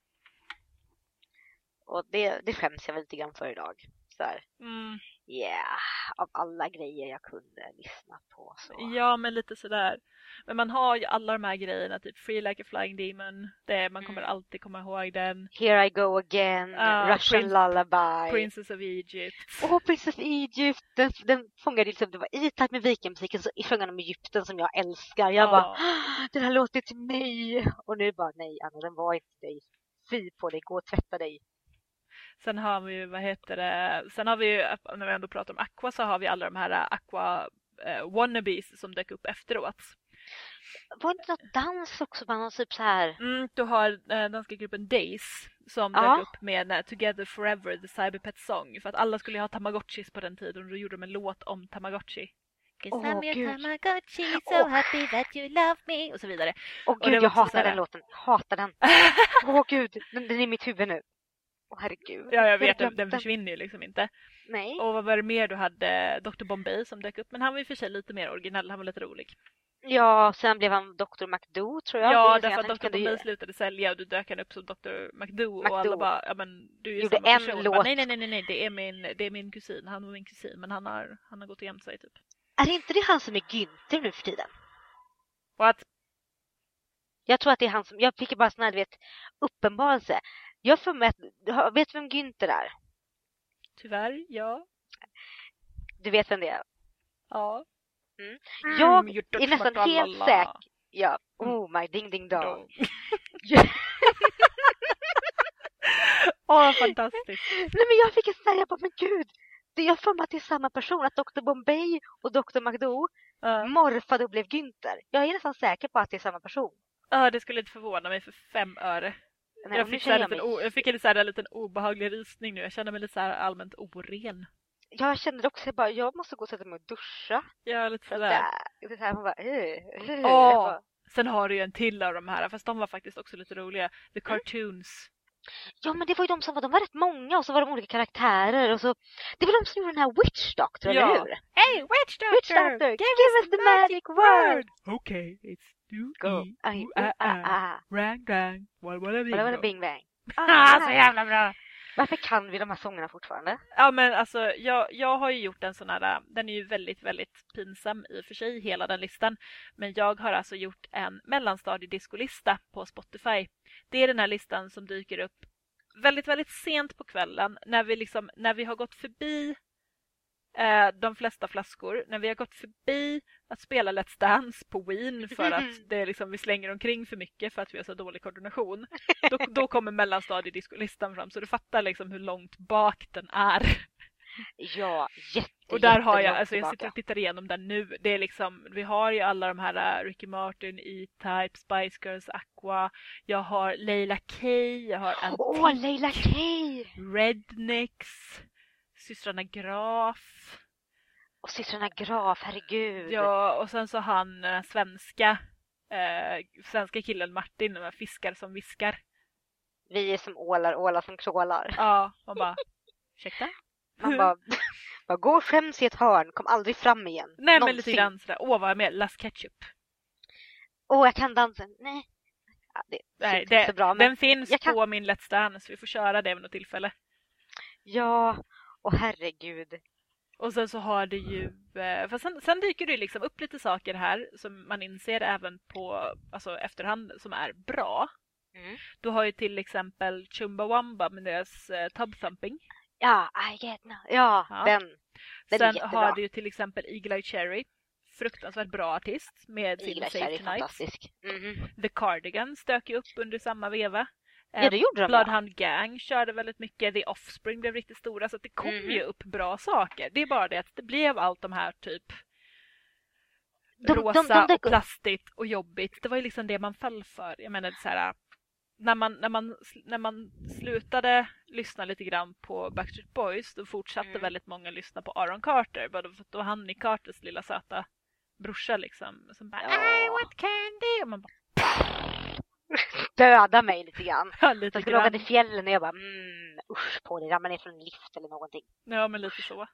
Och det, det skäms jag väl lite grann för idag. Så här. Mm. Yeah, av alla grejer jag kunde lyssna på. Så. Ja, men lite sådär. Men man har ju alla de här grejerna, typ Free Like a Flying Demon. Det, man kommer Mm. alltid komma ihåg den. Here I go again, Ah, Russian Prince- lullaby. Princess of Egypt. Åh, Princess of Egypt! Den, den fångade liksom, det var i takt med vikingamusiken så han om Egypten som jag älskar. Jag Ja. bara, "Ah, den här låter till mig! Och nu bara, nej Anna, den var inte dig. Fy på dig, gå och tvätta dig. Sen har vi ju, vad heter det, sen har vi ju, när vi ändå pratar om Aqua så har vi alla de här äh, Aqua eh, wannabes som dök upp efteråt. Var det något dans också? Man har typ så här. Mm, du har eh, danska gruppen Days som Ja. dök upp med eh, Together Forever, The Cyberpet Song. För att alla skulle ha Tamagotchis på den tiden och då gjorde de en låt om Tamagotchi. 'Cause Åh, I'm your Gud. Tamagotchi, so Åh. happy that you love me och så vidare. Åh det gud, jag hatar den låten. Hatar den. Åh gud, den, den är i mitt huvud nu. Åh herregud. Ja, jag vet, den, glömt den försvinner ju liksom inte. Nej. Och vad var det mer du hade? Dr Bombay som dök upp, men han var ju för sig lite mer originell, han var lite rolig. Ja, sen blev han Dr. McDo tror jag. Ja, därför jag att Dr du- Bombay slutade sälja och då dök han upp som Dr McDo, McDo. och alla bara, ja men du är ju Gjorde samma en person. låt. Bara, nej, nej, nej, nej, det är min, det är min kusin, han var min kusin, men han har, han har gått och gömt sig typ. Är inte det han som är Günther nu för tiden? Och att, Jag tror att det är han som, jag fick bara sån här, du vet, uppenbarelse. Jag får med att, vet vem Günther är? tyvärr, ja. Du vet vem det är? Ja. Mm. Mm, Jag you är nästan helt säker. Ja, oh my ding ding dong. Åh, fantastiskt. Nej men jag fick en sån jag bara, men gud. Det jag får mig att det är samma person, att Dr. Bombay och Dr. McDo Ja. morfade och blev Günther. Jag är nästan säker på att det är samma person. Ja, det skulle inte förvåna mig för fem öre. Nej, jag, fick så liten, jag, mig, jag fick en så här liten obehaglig rysning nu. Jag känner mig lite så allmänt oren. jag känner det också, jag bara, jag måste gå och sätta mig och duscha. Ja, lite sådär. så här, man bara, uh, uh, jag bara, Sen har du ju en till av de här, fast de var faktiskt också lite roliga. The Mm. Cartoons. Ja men det var ju de som var, de var rätt många och så var de olika karaktärer och så Det var de som gjorde den här Witch Doctor, Ja. eller hur? Hey, Witch Doctor! Witch Doctor, give, us the magic word! Okay, it's do Go! e Aj, uh, a a ah. rang rang walla bingo. bing bang. Ah, så jävla bra! Varför kan vi de här sångerna fortfarande? Ja men alltså jag, jag har ju gjort en sån här, den är ju väldigt väldigt pinsam i och för sig hela den listan. Men jag har alltså gjort en mellanstadiediscolista på Spotify. Det är den här listan som dyker upp väldigt väldigt sent på kvällen när vi liksom, när vi har gått förbi eh, de flesta flaskor, när vi har gått förbi att spela Let's Dance på Wien för att det är liksom, vi slänger omkring för mycket för att vi har så dålig koordination. Då, då kommer mellanstadiediscolistan fram så du fattar liksom hur långt bak den är. Ja, jätte, Och där har jag, alltså jag sitter och tittar igenom den nu. Det är liksom, vi har ju alla de här äh, Ricky Martin, E-Type, Spice Girls, Aqua. Jag har Leila K, jag har Åh, Antique, Leila K! Rednecks, systrarna Graf. Och systrarna Graf, herregud. Ja, och sen så han den svenska, eh, svenska killen Martin, de här fiskar som viskar. Vi är som ålar, ålar som krålar. Ja, man bara, ursäkta? Man bara, bara gå och skäms i ett hörn, kom aldrig fram igen. Nej men Någonsin. lite grann sådär, åh vad är jag med? Las Ketchup. Åh, jag kan dansen. Nej. Ja, det Nej, det, bra, men den finns jag kan- på min Let's Dance, vi får köra det vid något tillfälle. ja, och herregud. Och sen så har det ju, eh, för sen, sen dyker det liksom upp lite saker här som man inser även på alltså efterhand som är bra. Mm. Du har ju till exempel Chumbawamba med deras eh, Tub Thumping. Ja, I get no. Ja, Ja. den. Den sen har du ju till exempel Eagle Eye Cherry. Fruktansvärt bra artist med sin är Tonight. fantastisk. Mhm. The Cardigans dök ju upp under samma veva. Ja, Eh, det gjorde de. Bloodhound Gang körde väldigt mycket. The Offspring blev riktigt stora. Så det kom Mhm. ju upp bra saker. Det är bara det att det blev allt de här typ De- de- rosa de dök och plastigt och jobbigt. Det var ju liksom det man föll för. Jag menar så här, när man, när, man, när man slutade lyssna lite grann på Backstreet Boys då fortsatte Mm. väldigt många lyssna på Aaron Carter. Bara för att då var han Nick Carters lilla söta brorsa liksom. Som bara Ja. I want candy! Och man bara, Döda mig lite grann. ja, lite Jag skulle åka grann. till fjällen och jag bara mm, usch på dig, ramlar ner från en lift eller någonting. Ja, men lite så.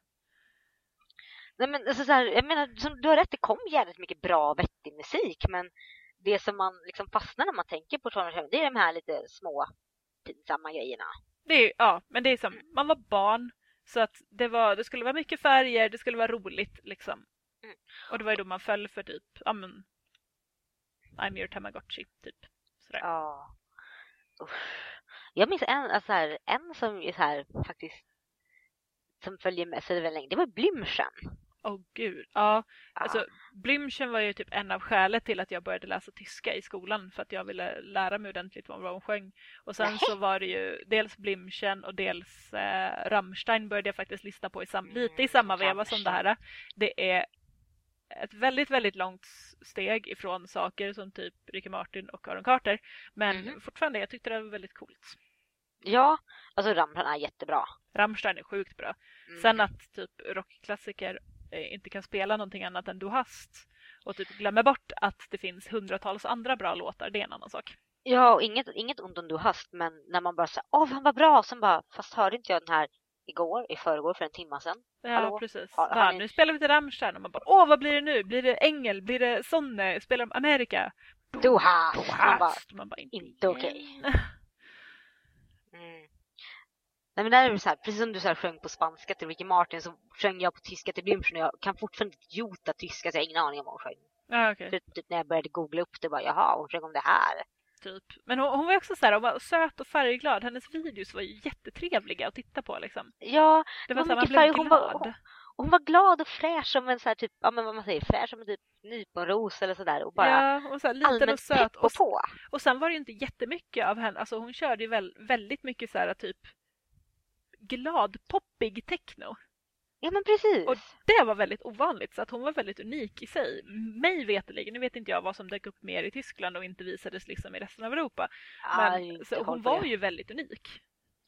Nej men alltså så här, jag menar, som, du har rätt, det kom jävligt mycket bra vettig musik men det som man liksom fastnar när man tänker på Trondheim det är de här lite små pinsamma grejerna. Det är, ja, men det är som, man var barn så att det, var, det skulle vara mycket färger, det skulle vara roligt liksom. Mm. Och det var ju då man föll för typ, ja men, I'm your Tamagotchi, typ. Sådär. Ja. Usch. Jag minns en, alltså här, en som är så här, faktiskt som följer med sig väldigt länge, det var Blümchen. Åh gud. Ja, Ja. alltså Blümchen var ju typ en av skälen till att jag började läsa tyska i skolan för att jag ville lära mig ordentligt vad hon sjöng. Och sen Nähä. så var det ju dels Blümchen och dels eh, Rammstein började jag faktiskt lyssna på i sam- lite i samma veva som det här. Det är ett väldigt, väldigt långt steg ifrån saker som typ Ricky Martin och Aaron Carter. Men Mhm. fortfarande, jag tyckte det var väldigt coolt. ja, alltså Rammstein är jättebra. Rammstein är sjukt bra. Mm. Sen att typ rockklassiker eh, inte kan spela någonting annat än Du hast och typ glömmer bort att det finns hundratals andra bra låtar, det är en annan sak. Ja, och inget, inget ont om du hast, men när man bara säger åh, han var bra, sen bara, fast hörde inte jag den här igår, i förrgår, för en timme sedan? Ja, Hallå? precis. Har- har ni- Nu spelar vi till Rammstein och man bara åh, vad blir det nu? Blir det Engel? Blir det Sonne? Spelar de Amerika? Du hast! Du Man bara! Man bara, inte, inte okej. igen. mm. Nej men där är det så här, precis som du så här sjöng på spanska till Ricky Martin så sjöng jag på tyska till Blümchen och jag kan fortfarande inte jota tyska så jag har ingen aning om vad hon sjöng. Ja, okej. För typ när jag började googla upp det bara, jaha, hon sjöng om det här. Typ. Men hon, hon var också så här, hon var söt och färgglad. Hennes videos var ju jättetrevliga att titta på liksom. Ja, Det Det var så mycket färg. Hon var- glad. och hon var glad och fräsch som en så här typ, ja men vad man säger, fräsch som en typ nyponros eller sådär och bara ja, och så här, liten och söt. Och, och på. och sen var det ju inte jättemycket av henne. Alltså hon körde ju väl, väldigt mycket så här typ glad, poppig techno. Ja men precis. Och det var väldigt ovanligt så att hon var väldigt unik i sig. Mig veterligen, nu vet inte jag vad som dök upp mer i Tyskland och inte visades liksom i resten av Europa. Men inte så hon var det. ju väldigt unik.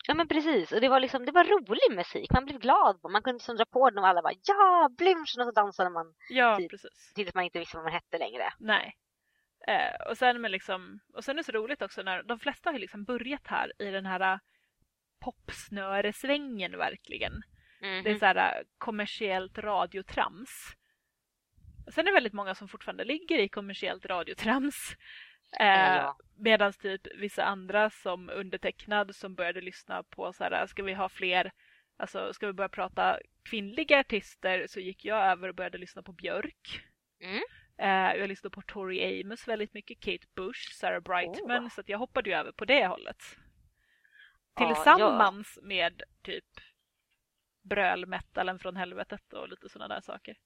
Ja men precis, och det var liksom, det var rolig musik. Man blev glad. Man kunde liksom dra på den och alla bara ja, Blümchen och så dansade man Ja, Typ. precis. tills man inte visste vad man hette längre. Nej. Eh, och sen med liksom, och sen är det så roligt också när de flesta har liksom börjat här i den här eh, popsnöresvängen verkligen. Mhm. Det är så här äh, kommersiellt radiotrams. Sen är det väldigt många som fortfarande ligger i kommersiellt radiotrams. Eh, ja. Medan typ vissa andra som undertecknad som började lyssna på så här, ska vi ha fler, alltså ska vi börja prata kvinnliga artister så gick jag över och började lyssna på Björk. Mm. Eh, jag lyssnade på Tori Amos väldigt mycket, Kate Bush, Sarah Brightman, Oh. så att jag hoppade ju över på det hållet. Ja, Tillsammans med typ brölmetalen från helvetet och lite sådana där saker.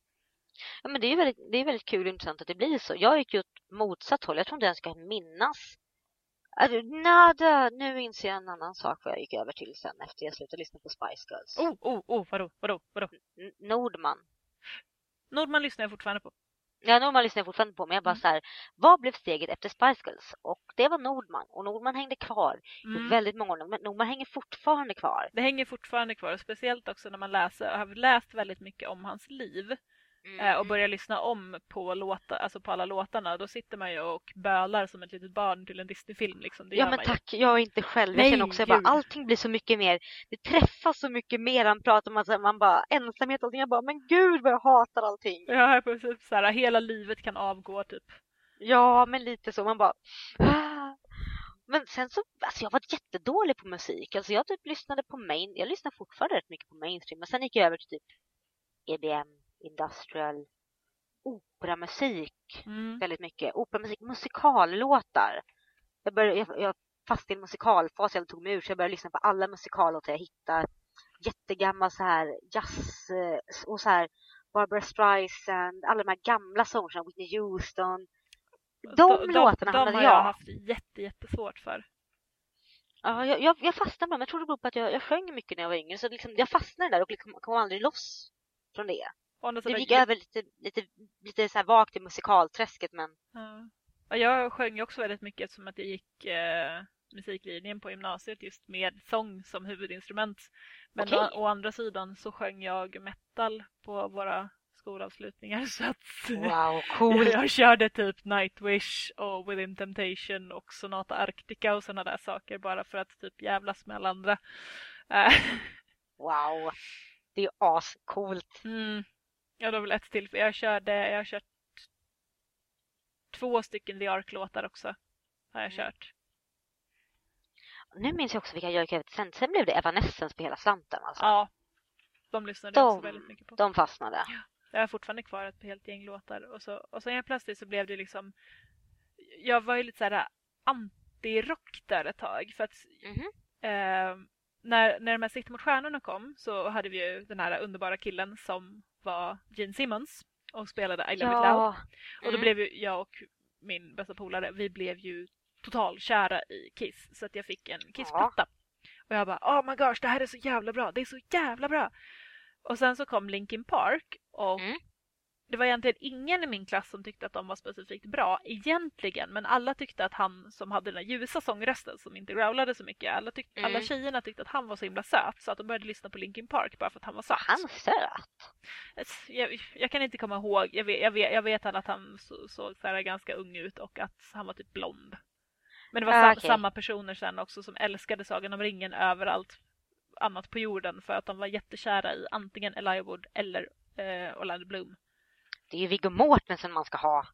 Ja men det är väldigt, det är väldigt kul och intressant att det blir så. Jag gick ju åt motsatt håll. Jag tror inte jag kan minnas. Alltså, nada, nu inser jag en annan sak vad jag gick över till sen efter jag slutade lyssna på Spice Girls. Oh, oh, oh, vadå, vadå, vadå? N- Nordman. Nordman lyssnar jag fortfarande på. Ja, Nordman lyssnar jag fortfarande på, men jag bara Mm. så här, vad blev steget efter Spice Girls? Och det var Nordman. Och Nordman hängde kvar Mm. väldigt många år. Men Nordman hänger fortfarande kvar. Det hänger fortfarande kvar, och speciellt också när man läser, har läst väldigt mycket om hans liv eh, och börjar lyssna om på, låta, alltså på alla låtarna. Då sitter man ju och bölar som ett litet barn till en Disney-film. Liksom. Det Ja men man ju. tack, jag är inte själv. Nej, jag känner också, jag bara, allting blir så mycket mer, det träffar så mycket mer. Han pratar om att man bara, ensamhet och allting. Jag bara, men gud vad jag hatar allting. Ja, precis så här, hela livet kan avgå typ. Ja, men lite så. Man bara... "Ah." Men sen så, alltså jag var jättedålig på musik. Alltså jag typ lyssnade på main, jag lyssnar fortfarande rätt mycket på mainstream. Men sen gick jag över till typ EBM, industrial, operamusik Mm. väldigt mycket. Operamusik, musikallåtar. Jag, började, jag, jag fastnade i en musikalfas, jag tog mig ur så jag började lyssna på alla musikallåtar jag hittar. Jättegammal så här jazz eh, och så här Barbara Streisand, alla de här gamla sångerna, Whitney Houston. De, låtarna de hamnade har jag. jag haft jätte, jättesvårt för. Ja, jag, jag, jag fastnade med dem. Jag tror det beror på att jag, jag sjöng mycket när jag var yngre. Så liksom, jag fastnade där och liksom kom aldrig loss från det. Det gick över lite, lite, lite så vagt i musikalträsket men Ja. Ja, jag sjöng också väldigt mycket eftersom att jag gick eh, musiklinjen på gymnasiet just med sång som huvudinstrument. Men Okej. å, å andra sidan så sjöng jag metal på våra skolavslutningar så att wow, jag, coolt. jag körde typ Nightwish och Within Temptation och Sonata Arctica och sådana där saker bara för att typ jävlas med alla andra. Eh, Wow! Det är ascoolt. mm. Ja, det var väl ett till. Jag körde, jag har kört två stycken The Ark-låtar också. Har jag Mm. kört. Nu minns jag också vilka jag gick sen. Sen blev det Evanescence på hela slanten alltså. Ja. De lyssnade jag också De- väldigt mycket på. De fastnade. Jag har fortfarande kvar ett helt gäng låtar. Och, så, och sen helt plötsligt så blev det liksom... Jag var ju lite så här anti-rock där ett tag. För att Mhm. eh, när, när de här Sikte mot stjärnorna kom så hade vi ju den här underbara killen som var Gene Simmons och spelade I Love It Loud. Ja. Och då Mm. blev ju jag och min bästa polare, vi blev ju totalkära i Kiss. Så att jag fick en Kiss-platta. Och jag bara, oh my gosh, det här är så jävla bra. Det är så jävla bra. Och sen så kom Linkin Park och Mm. Det var egentligen ingen i min klass som tyckte att de var specifikt bra egentligen. Men alla tyckte att han som hade den här ljusa sångrösten som inte growlade så mycket. Alla, tyck- Mm. alla tjejerna tyckte att han var så himla söt så att de började lyssna på Linkin Park bara för att han var söt. Han söt? Jag, jag kan inte komma ihåg. Jag vet, jag vet, jag vet att han så, såg så ganska ung ut och att han var typ blond. Men det var Ah, okej. samma personer sen också som älskade Sagan om ringen över allt annat på jorden för att de var jättekära i antingen Elijah Wood eller eh, Orlando Bloom. Det är ju Viggo Mortensen man ska ha.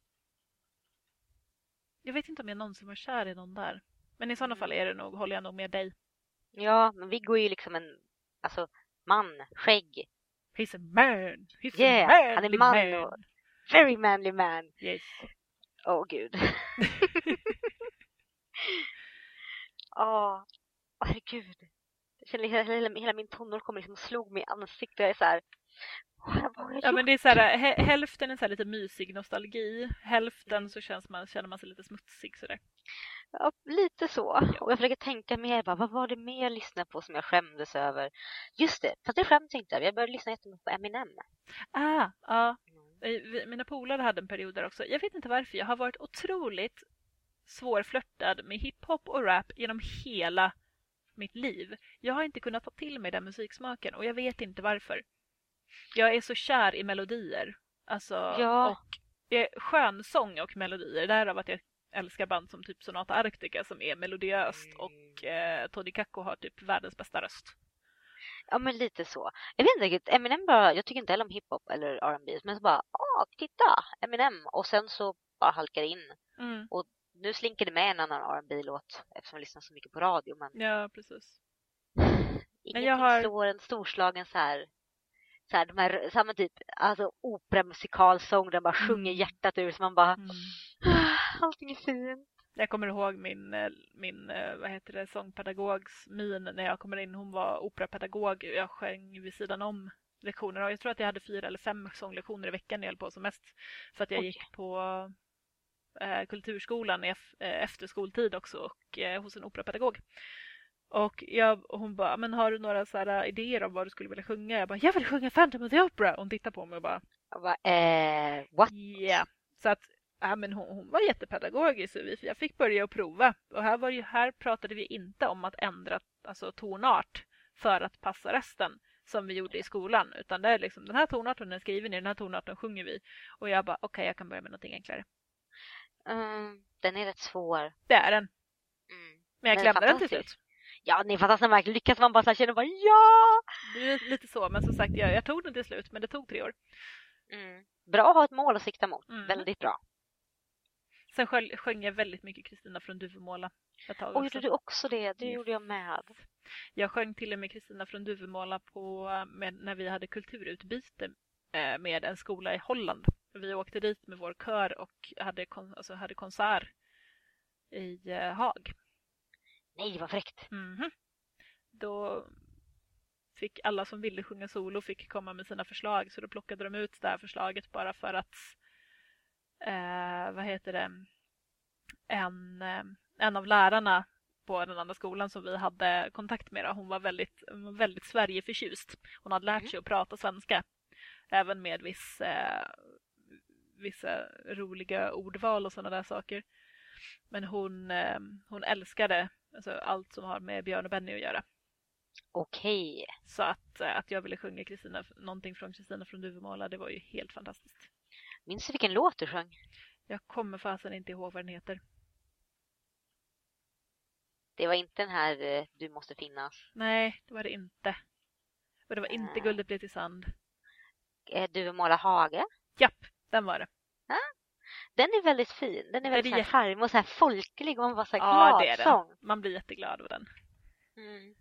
Jag vet inte om jag någonsin var kär i någon där. Men i sådana fall är det nog, håller jag nog med dig. Ja, men Viggo är ju liksom en alltså, man, skägg. He's a man! He's Yeah, a han är manly man man! Very manly man. Yes. Åh gud. Åh, Åh, herregud. Hela, hela, hela min tonår kommer liksom och slog mig i ansiktet. Jag är så här. Ja men det är så här, hä- hälften är så lite mysig nostalgi, hälften så känns man, känner man sig lite smutsig sådär. Ja, lite så. Och jag försöker tänka mer, bara, vad var det mer jag lyssnade på som jag skämdes över? Just det, fast det skämdes jag inte över. Jag började lyssna jättemycket på Eminem. Ah, ja. Eh, vi- Mina polare hade en period där också. Jag vet inte varför. Jag har varit otroligt svårflörtad med hiphop och rap genom hela mitt liv. Jag har inte kunnat ta till mig den musiksmaken och jag vet inte varför. Jag är så kär i melodier. Alltså, Ja. och skönsång och melodier. Därav att jag älskar band som typ Sonata Arctica som är melodiöst Mm. och eh, Tony Kakko har typ världens bästa röst. Ja, men lite så. Jag vet inte riktigt, Eminem bara, jag tycker inte heller om hiphop eller R&B men så bara, ah, titta, Eminem. Och sen så bara halkar det in. Mm. Nu slinker det med en annan rb låt eftersom jag lyssnar så mycket på radio. Men Ja, precis. ingenting jag har- slår en storslagen så här, så här, de här, samma typ, alltså operamusikalsång, den bara sjunger Mm. hjärtat ur så man bara, Mm. allting är fint. Jag kommer ihåg min, eh, min eh, vad heter det, sångpedagogs min när jag kommer in. Hon var operapedagog. Jag sjöng vid sidan om lektionerna. Och jag tror att jag hade fyra eller fem sånglektioner i veckan när jag höll på som mest. För att jag Oj. gick på eh, kulturskolan i eh, efter skoltid också och eh, hos en operapedagog. Och, jag, hon bara, men har du några så här, idéer om vad du skulle vilja sjunga? Jag bara, jag vill sjunga Phantom of the Opera! Hon tittar på mig och bara, Jag bara, eh, what? Ja, så att ja, men hon, hon var jättepedagogisk. Vi, jag fick börja och prova. Och här, var ju, här pratade vi inte om att ändra alltså, tonart för att passa resten som vi gjorde i skolan. Utan det är liksom den här tonarten är skriven i, den här tonarten sjunger vi. Och jag bara, okej, jag kan börja med någonting enklare. Mm, den är rätt svår. Det är den. Mm. Men jag Men klämde den till slut. Ja, det är fantastiskt när man lyckas. Man bara så här känner bara ja! Det är lite så, men som sagt, jag, jag tog den till slut. Men det tog tre år. Mm. Bra att ha ett mål att sikta mot. Mm. Väldigt bra. Sen sjöng, jag väldigt mycket Kristina från Duvemåla ett tag Och gjorde du också det? Det gjorde jag med. Jag sjöng till och med Kristina från Duvemåla på, med, när vi hade kulturutbyte eh, med en skola i Holland. Vi åkte dit med vår kör och hade, kon, alltså hade konsert i eh, Haag. Nej, vad fräckt. Mhm. Då fick alla som ville sjunga solo fick komma med sina förslag så då plockade de ut det här förslaget bara för att eh, vad heter det en, eh, en av lärarna på den andra skolan som vi hade kontakt med. då, Hon var väldigt, väldigt Sverigeförtjust. Hon hade lärt Mm. sig att prata svenska. Även med viss, eh, vissa roliga ordval och sådana där saker. Men hon, eh, hon älskade alltså, allt som har med Björn och Benny att göra. Okej. Så att, eh, att jag ville sjunga Kristina, någonting från Kristina från Duvemåla, det var ju helt fantastiskt. Minns du vilken låt du sjöng? Jag kommer fasen inte ihåg vad den heter. Det var inte den här eh, Du måste finnas. Nej, det var det inte. Och det var inte Nej. Guldet blev till sand. Eh, Du målar hage. Japp, den var det. Den är väldigt fin. Den är väldigt är charmig och så här folklig och man var så här Ja, glad det är sång. den. Man blir jätteglad av den. Mm.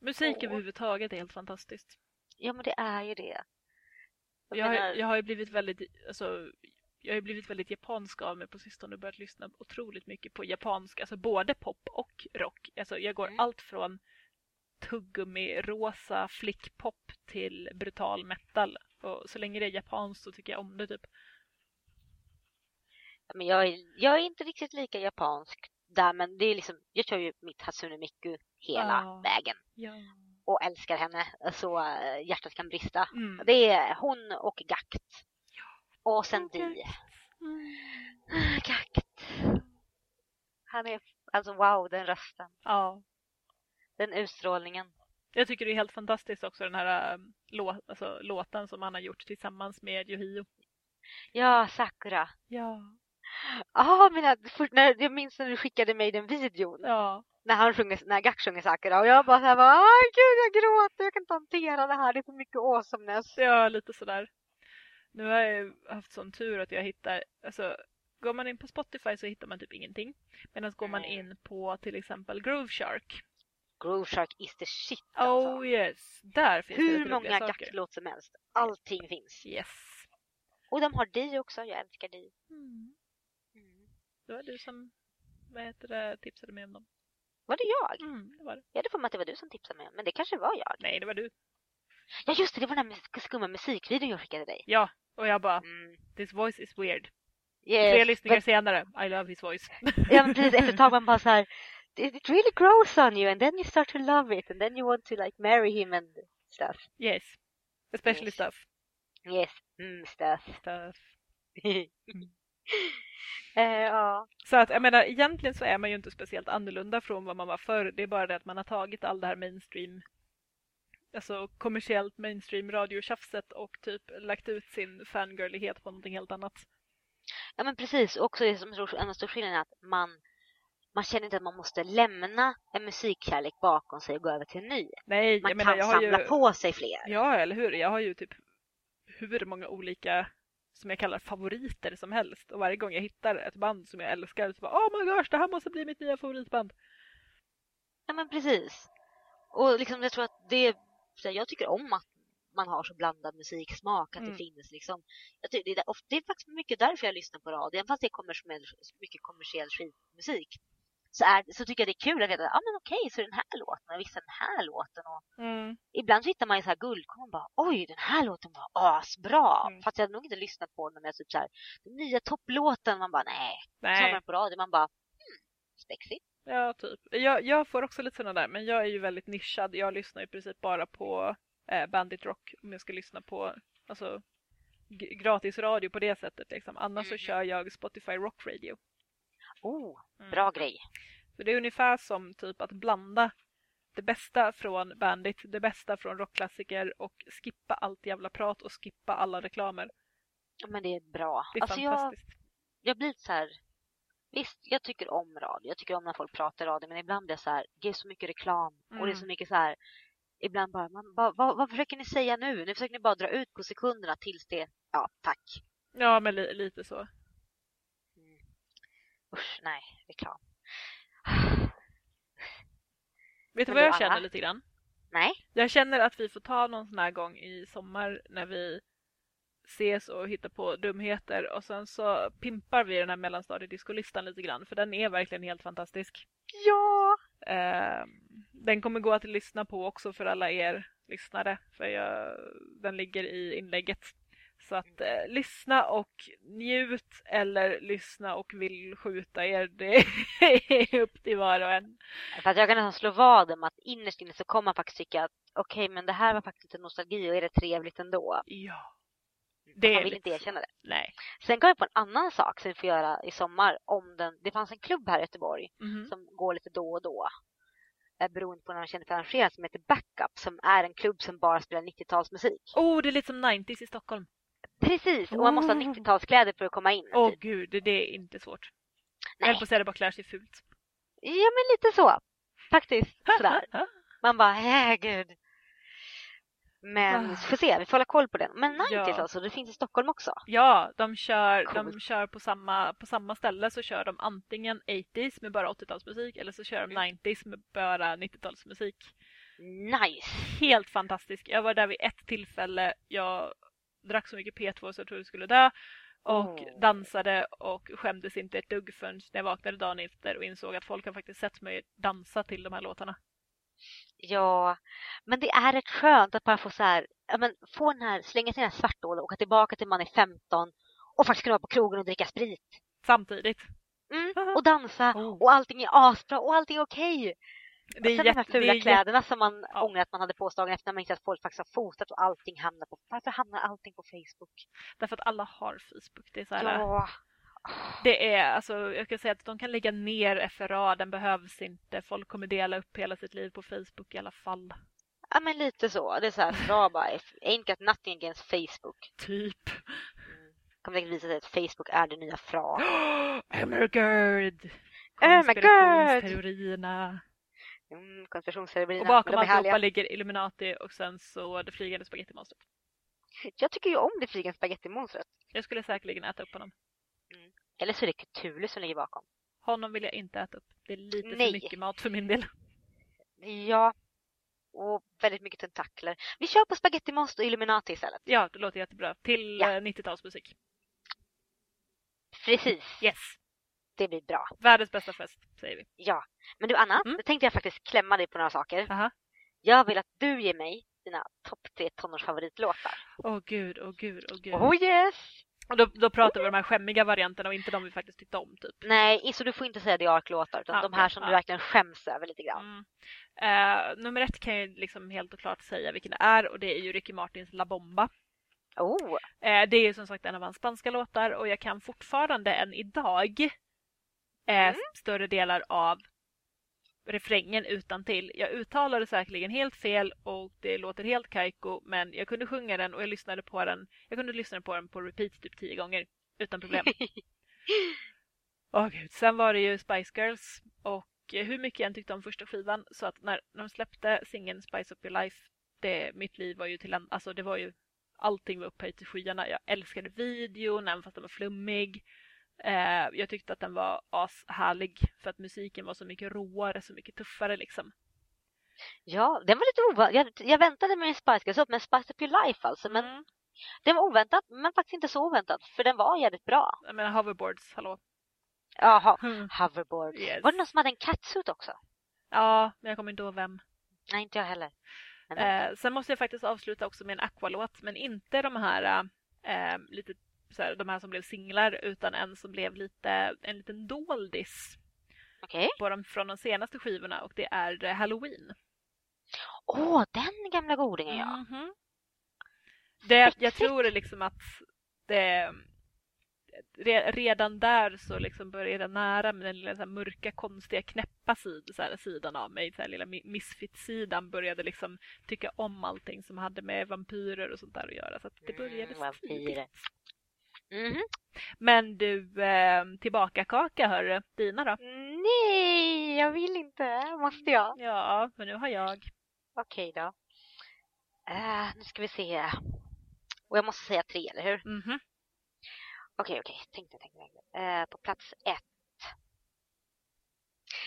Musik Åh. överhuvudtaget är helt fantastiskt. Ja, men det är ju det. Jag Jag, har- menar, jag har ju blivit väldigt, alltså, jag har ju blivit väldigt japansk av mig på sistone och börjat lyssna otroligt mycket på japansk, alltså både pop och rock. Alltså jag går Mm. allt från tuggummi, rosa flickpop till brutal metal. Och så länge det är japanskt så tycker jag om det typ. Men jag, är, jag är inte riktigt lika japansk där, men det är liksom, jag kör ju mitt Hatsune Miku hela Ja. vägen Ja. och älskar henne så äh, hjärtat kan brista. Mm. Det är hon och Gakt. Och sen Och Di. Mm. Gakt. Han är, alltså wow, den rösten. Ja. Den utstrålningen. Jag tycker det är helt fantastiskt också den här lå alltså, låten som han har gjort tillsammans med Yohio. Ja, Sakura. Ja. Ja, mina, för, när, jag minns när du skickade mig den videon. Ja. När han sjunger, när Gakt sjunger Sakura. Och jag bara såhär, åh gud jag gråter, jag kan inte hantera det här, det är för mycket awesomeness. Ja, lite sådär. Nu har jag haft sån tur att jag hittar, alltså går man in på Spotify så hittar man typ ingenting. Medan går man in på till exempel Groove Shark. Groove Shark is the shit alltså. Oh yes, där finns det Hur många. Gakt-låt som helst. Allting finns. Yes. Och de har Di också, jag älskar Di. Mm. Mm. Det var du som, vad heter det, tipsade mig om dem. Var det jag? Mm, det var det. Jag hade för mig att det var du som tipsade mig, men det kanske var jag. Nej, det var du. Ja just det, det var den här mus- skumma musikvideon jag skickade dig. Ja, och jag bara, Mm. this voice is weird. Yes. Tre lyssningar men, senare, I love his voice. ja, men precis, efter ett tag man bara så här, it really grows on you and then you start to love it and then you want to like marry him and stuff. yes. Especially Yes. stuff. Yes, mm, stuff. stuff. eh, ja. Så att jag menar, egentligen så är man ju inte speciellt annorlunda från vad man var förr. Det är bara det att man har tagit all det här mainstream, alltså kommersiellt mainstream radiotjafset och typ lagt ut sin fangirlighet på någonting helt annat. ja men precis, och också det som är en stor skillnaden är att man man känner inte att man måste lämna en musikkärlek bakom sig och gå över till en ny. Nej, Man jag menar kan jag har samla ju... på sig fler. Ja, eller hur? Jag har ju typ hur många olika som jag kallar favoriter som helst. Och varje gång jag hittar ett band som jag älskar så bara Oh my gosh, det här måste bli mitt nya favoritband. Ja men precis. Och liksom jag tror att det, jag tycker om att man har så blandad musiksmak, att Mm. det finns liksom, jag tycker, det, är, ofta- det är faktiskt mycket därför jag lyssnar på radio, även fast det kommer som mycket kommersiell skivmusik. Så, är, så tycker jag det är kul att veta, ja ah, men okej, så är den här låten, och vissa den här låten och Mm. ibland så hittar man ju så här guldkorn och bara oj den här låten var asbra. Mm. Fast jag hade nog inte lyssnat på den men jag typ så här, den nya topplåten, man bara nej. Så har Nej, man på radio, man bara hmm, spexigt. ja typ. Jag, jag får också lite sådana där, men jag är ju väldigt nischad. Jag lyssnar i princip bara på eh, Bandit Rock om jag ska lyssna på alltså, gratis radio på det sättet. Liksom. Annars så Mhm. kör jag Spotify Rock Radio. Oh, Mm. bra grej. Så det är ungefär som typ att blanda det bästa från Bandit, det bästa från rockklassiker och skippa allt jävla prat och skippa alla reklamer. Ja, men det är bra. Det är alltså jag, fantastiskt. jag blir så här Visst, jag tycker om radio. Jag tycker om när folk pratar radio. Men ibland blir jag så här, det är så mycket reklam. Och det är Mm. så mycket så här, ibland bara, man, bara vad, vad försöker ni säga nu? Nu försöker ni bara dra ut på sekunderna tills det, ja, tack. Ja, men li lite så. Usch, nej, reklam. Vet du vad jag känner lite grann? Nej, Jag känner att vi får ta någon sån här gång i sommar när vi ses och hittar på dumheter och sen så pimpar vi den här mellanstadiediscolistan lite grann för den är verkligen helt fantastisk. ja! Eh, den kommer gå att lyssna på också för alla er lyssnare för jag, den ligger i inlägget. Så att eh, lyssna och njut eller lyssna och vill skjuta er. Det är upp till var och en. För att jag kan nästan slå vad om att innerst inne så kommer man faktiskt tycka att okej, men det här var faktiskt lite nostalgi och är det trevligt ändå? Ja. Det man vill lite inte erkänna det. Nej. Sen kom jag på en annan sak som vi får göra i sommar. Om den, det fanns en klubb här i Göteborg Mhm. som går lite då och då. eh, Beroende på när man känner för att arrangera som heter Backup som är en klubb som bara spelar 90-talsmusik. Oh, det är lite som 90s i Stockholm. Precis, och man måste ha Oh. 90-talskläder för att komma in. Åh typ. gud, det, är inte svårt. Jag Nej. höll på att säga det bara klär sig fult. Ja, men lite så. Faktiskt sådär. Man bara, herregud. Men vi får se, vi får hålla koll på den. Men 90s Ja. alltså, det finns i Stockholm också. Ja, de kör, de Coolt. kör på, samma, på samma ställe så kör de antingen 80s med bara 80-talsmusik eller så kör de Mm. 90s med bara 90-talsmusik. Nice! Helt fantastisk. Jag var där vid ett tillfälle. Jag drack så mycket P2 så jag trodde jag skulle dö. Och Oh. dansade och skämdes inte ett dugg förrän när jag vaknade dagen efter och insåg att folk har faktiskt sett mig dansa till de här låtarna. Ja, men det är rätt skönt att bara få så här, ja, men få den här, slänga sin här svartål och åka tillbaka till man är 15 och faktiskt kunna vara på krogen och dricka sprit. Samtidigt. Mm, och dansa Oh. och allting är asbra och allting är okej. Det är Sen de här jätte- fula är kläderna som man Ja. ångrar att man hade på sig dagen efter när man inser att folk faktiskt har fotat och allting hamnar på... Varför hamnar allting på Facebook? Därför att alla har Facebook. Det är så här, Ja. Det är, alltså, jag kan säga att de kan lägga ner FRA, den behövs inte. Folk kommer dela upp hela sitt liv på Facebook i alla fall. ja, men lite så. Det är så här, bra bara. Ain't got nothing against Facebook. Typ. Mm. Kommer säkert visa sig att Facebook är det nya FRA. Oh my god! Konspirationsteorierna. Mm, konspirationsteorierna. Och bakom alltihopa ligger Illuminati och sen så det flygande spagettimonstret. Jag tycker ju om det flygande spagettimonstret. Jag skulle säkerligen äta upp honom. Eller så är det Cthulhu som ligger bakom. Honom vill jag inte äta upp. Det är lite Nej. för mycket mat för min del. Ja. Och väldigt mycket tentakler. Vi kör på spagettimonster och Illuminati istället. Ja, det låter jättebra. Till Ja. eh, 90-talsmusik. Precis. Yes! Det blir bra. Världens bästa fest, säger vi. Ja. Men du Anna, Mm. nu tänkte jag faktiskt klämma dig på några saker. Aha. Jag vill att du ger mig dina topp tre tonårsfavoritlåtar. Åh gud, åh gud, åh gud. Oh yes! Och då, då pratar vi om de här skämmiga varianterna och inte de vi faktiskt tyckte om, typ. Nej, så du får inte säga The Ark-låtar utan Ja, de här som du ja. verkligen skäms över lite grann. Mm. Eh, nummer ett kan jag liksom helt och klart säga vilken det är och det är ju Ricky Martins La Bomba. Oh! Eh, det är ju som sagt en av hans spanska låtar och jag kan fortfarande än idag eh, Mm. större delar av refrängen utan till. Jag uttalade säkerligen helt fel och det låter helt kajko men jag kunde sjunga den och jag lyssnade på den. Jag kunde lyssna på den på repeat typ tio gånger utan problem. Åh gud. Sen var det ju Spice Girls och eh, hur mycket jag än tyckte om första skivan så att när, när de släppte singeln Spice Up Your Life, det, mitt liv var ju till en, alltså det var ju allting var upphöjt till skyarna. Jag älskade videon, även fast den var flummig. Eh, jag tyckte att den var ashärlig för att musiken var så mycket råare, så mycket tuffare liksom. Ja, den var lite oväntat. Jag, jag väntade med en Spice Girls upp, men Spice Up Your Life alltså. Men Mm. den var oväntat, men faktiskt inte så oväntat. För den var jävligt bra. Jag menar hoverboards, hallå. Jaha, Mm. hoverboard. Yes. Var det någon som hade en catsuit också? Ja, men jag kommer inte ihåg vem. Nej, inte jag heller. Eh, sen måste jag faktiskt avsluta också med en Aqua-låt, men inte de här eh, lite så här, de här som blev singlar utan en som blev lite en liten doldis på de, från de senaste skivorna och det är eh, Halloween. Åh, den gamla godingen ja. Mhm. Det, Fett, jag tror det liksom att det re, redan där så liksom börjar det nära med den lilla mörka, konstiga, knäppa sid, här, sidan av mig. Så här, lilla mi- misfit-sidan började liksom tycka om allting som hade med vampyrer och sånt där att göra. Så att det började Mm, vampyrer. tidigt. Mhm. Men du, eh, tillbaka kaka hörru. Dina då? Nej, jag vill inte. Måste jag? Ja, men nu har jag. Okej då. Eh, nu ska vi se. Och jag måste säga tre, eller hur? Mhm. Okej, okej. Tänk nu, tänk nu. tänk nu. Eh, på plats ett.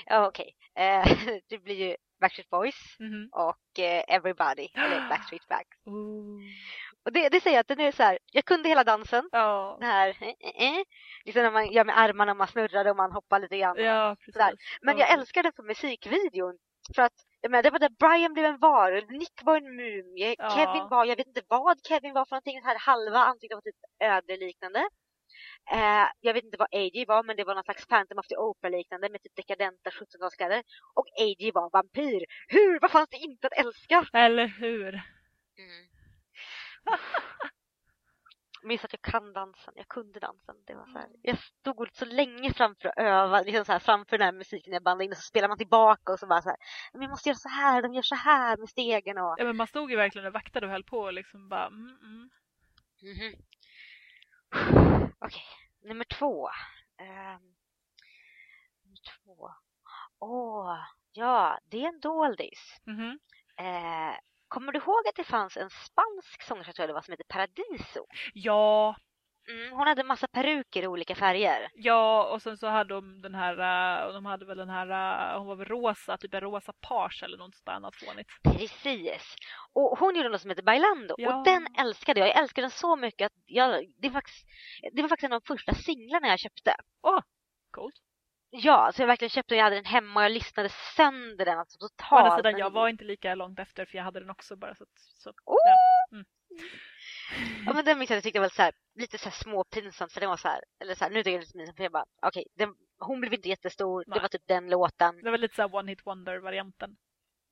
Ja, okej. Eh, det blir ju Backstreet Boys Mhm. och eh, Everybody, eller Backstreet Back. Oh. Och det, det säger jag att den är så här, jag kunde hela dansen. Ja. Det här, eh, eh, eh. Liksom när man gör med armarna och man snurrar och man hoppar lite grann. Ja, Sådär. Men jag Ja. älskar den på musikvideon. För att jag menar, det var där Brian blev en varulv, Nick var en mumie, Ja. Kevin var, jag vet inte vad Kevin var för någonting, här halva ansiktet var typ ödleliknande. Eh, jag vet inte vad AJ var, men det var någon slags Phantom of the Opera-liknande med typ dekadenta 1700-talskläder. Och AJ var vampyr. Hur? Vad fanns det inte att älska? Eller hur? Mm. Minns att jag kan dansen, jag kunde dansen. Det var så här, jag stod så länge framför och övade, liksom så här, framför den här musiken jag bandade in och så spelar man tillbaka och så bara så här, men jag måste göra så här, de gör så här med stegen och... Ja, men man stod ju verkligen och vaktade och höll på och liksom bara mm, mm. Mhm. Okej, nummer två. Ehm, nummer två. Åh, ja, det är en doldis. Mhm. Eh, kommer du ihåg att det fanns en spansk sångerska tror jag det var som hette Paradiso? Ja, Mm, hon hade massa peruker i olika färger. ja och sen så hade de den här, eh, de hade väl den här, eh, hon var väl rosa, typ en rosa page eller något sånt annat fånigt. Precis. Och hon gjorde något som heter Bailando. Ja. Och den älskade jag. Jag älskade den så mycket att jag, det, var faktiskt, det var faktiskt en av de första singlarna jag köpte. Coolt. Ja, så jag verkligen köpte den. Jag hade den hemma och jag lyssnade sönder den. Alltså Å totalt. andra sidan, jag var inte lika långt efter för jag hade den också bara så att, så. Oh! Ja. Mm. Ja men den minns jag att jag tyckte var så här, lite så här småpinsamt för den var så här, eller så här, nu tycker jag det är lite pinsamt för jag bara, okej, den- hon blev inte jättestor, det Nej. var typ den låten. Det var lite såhär one hit wonder varianten.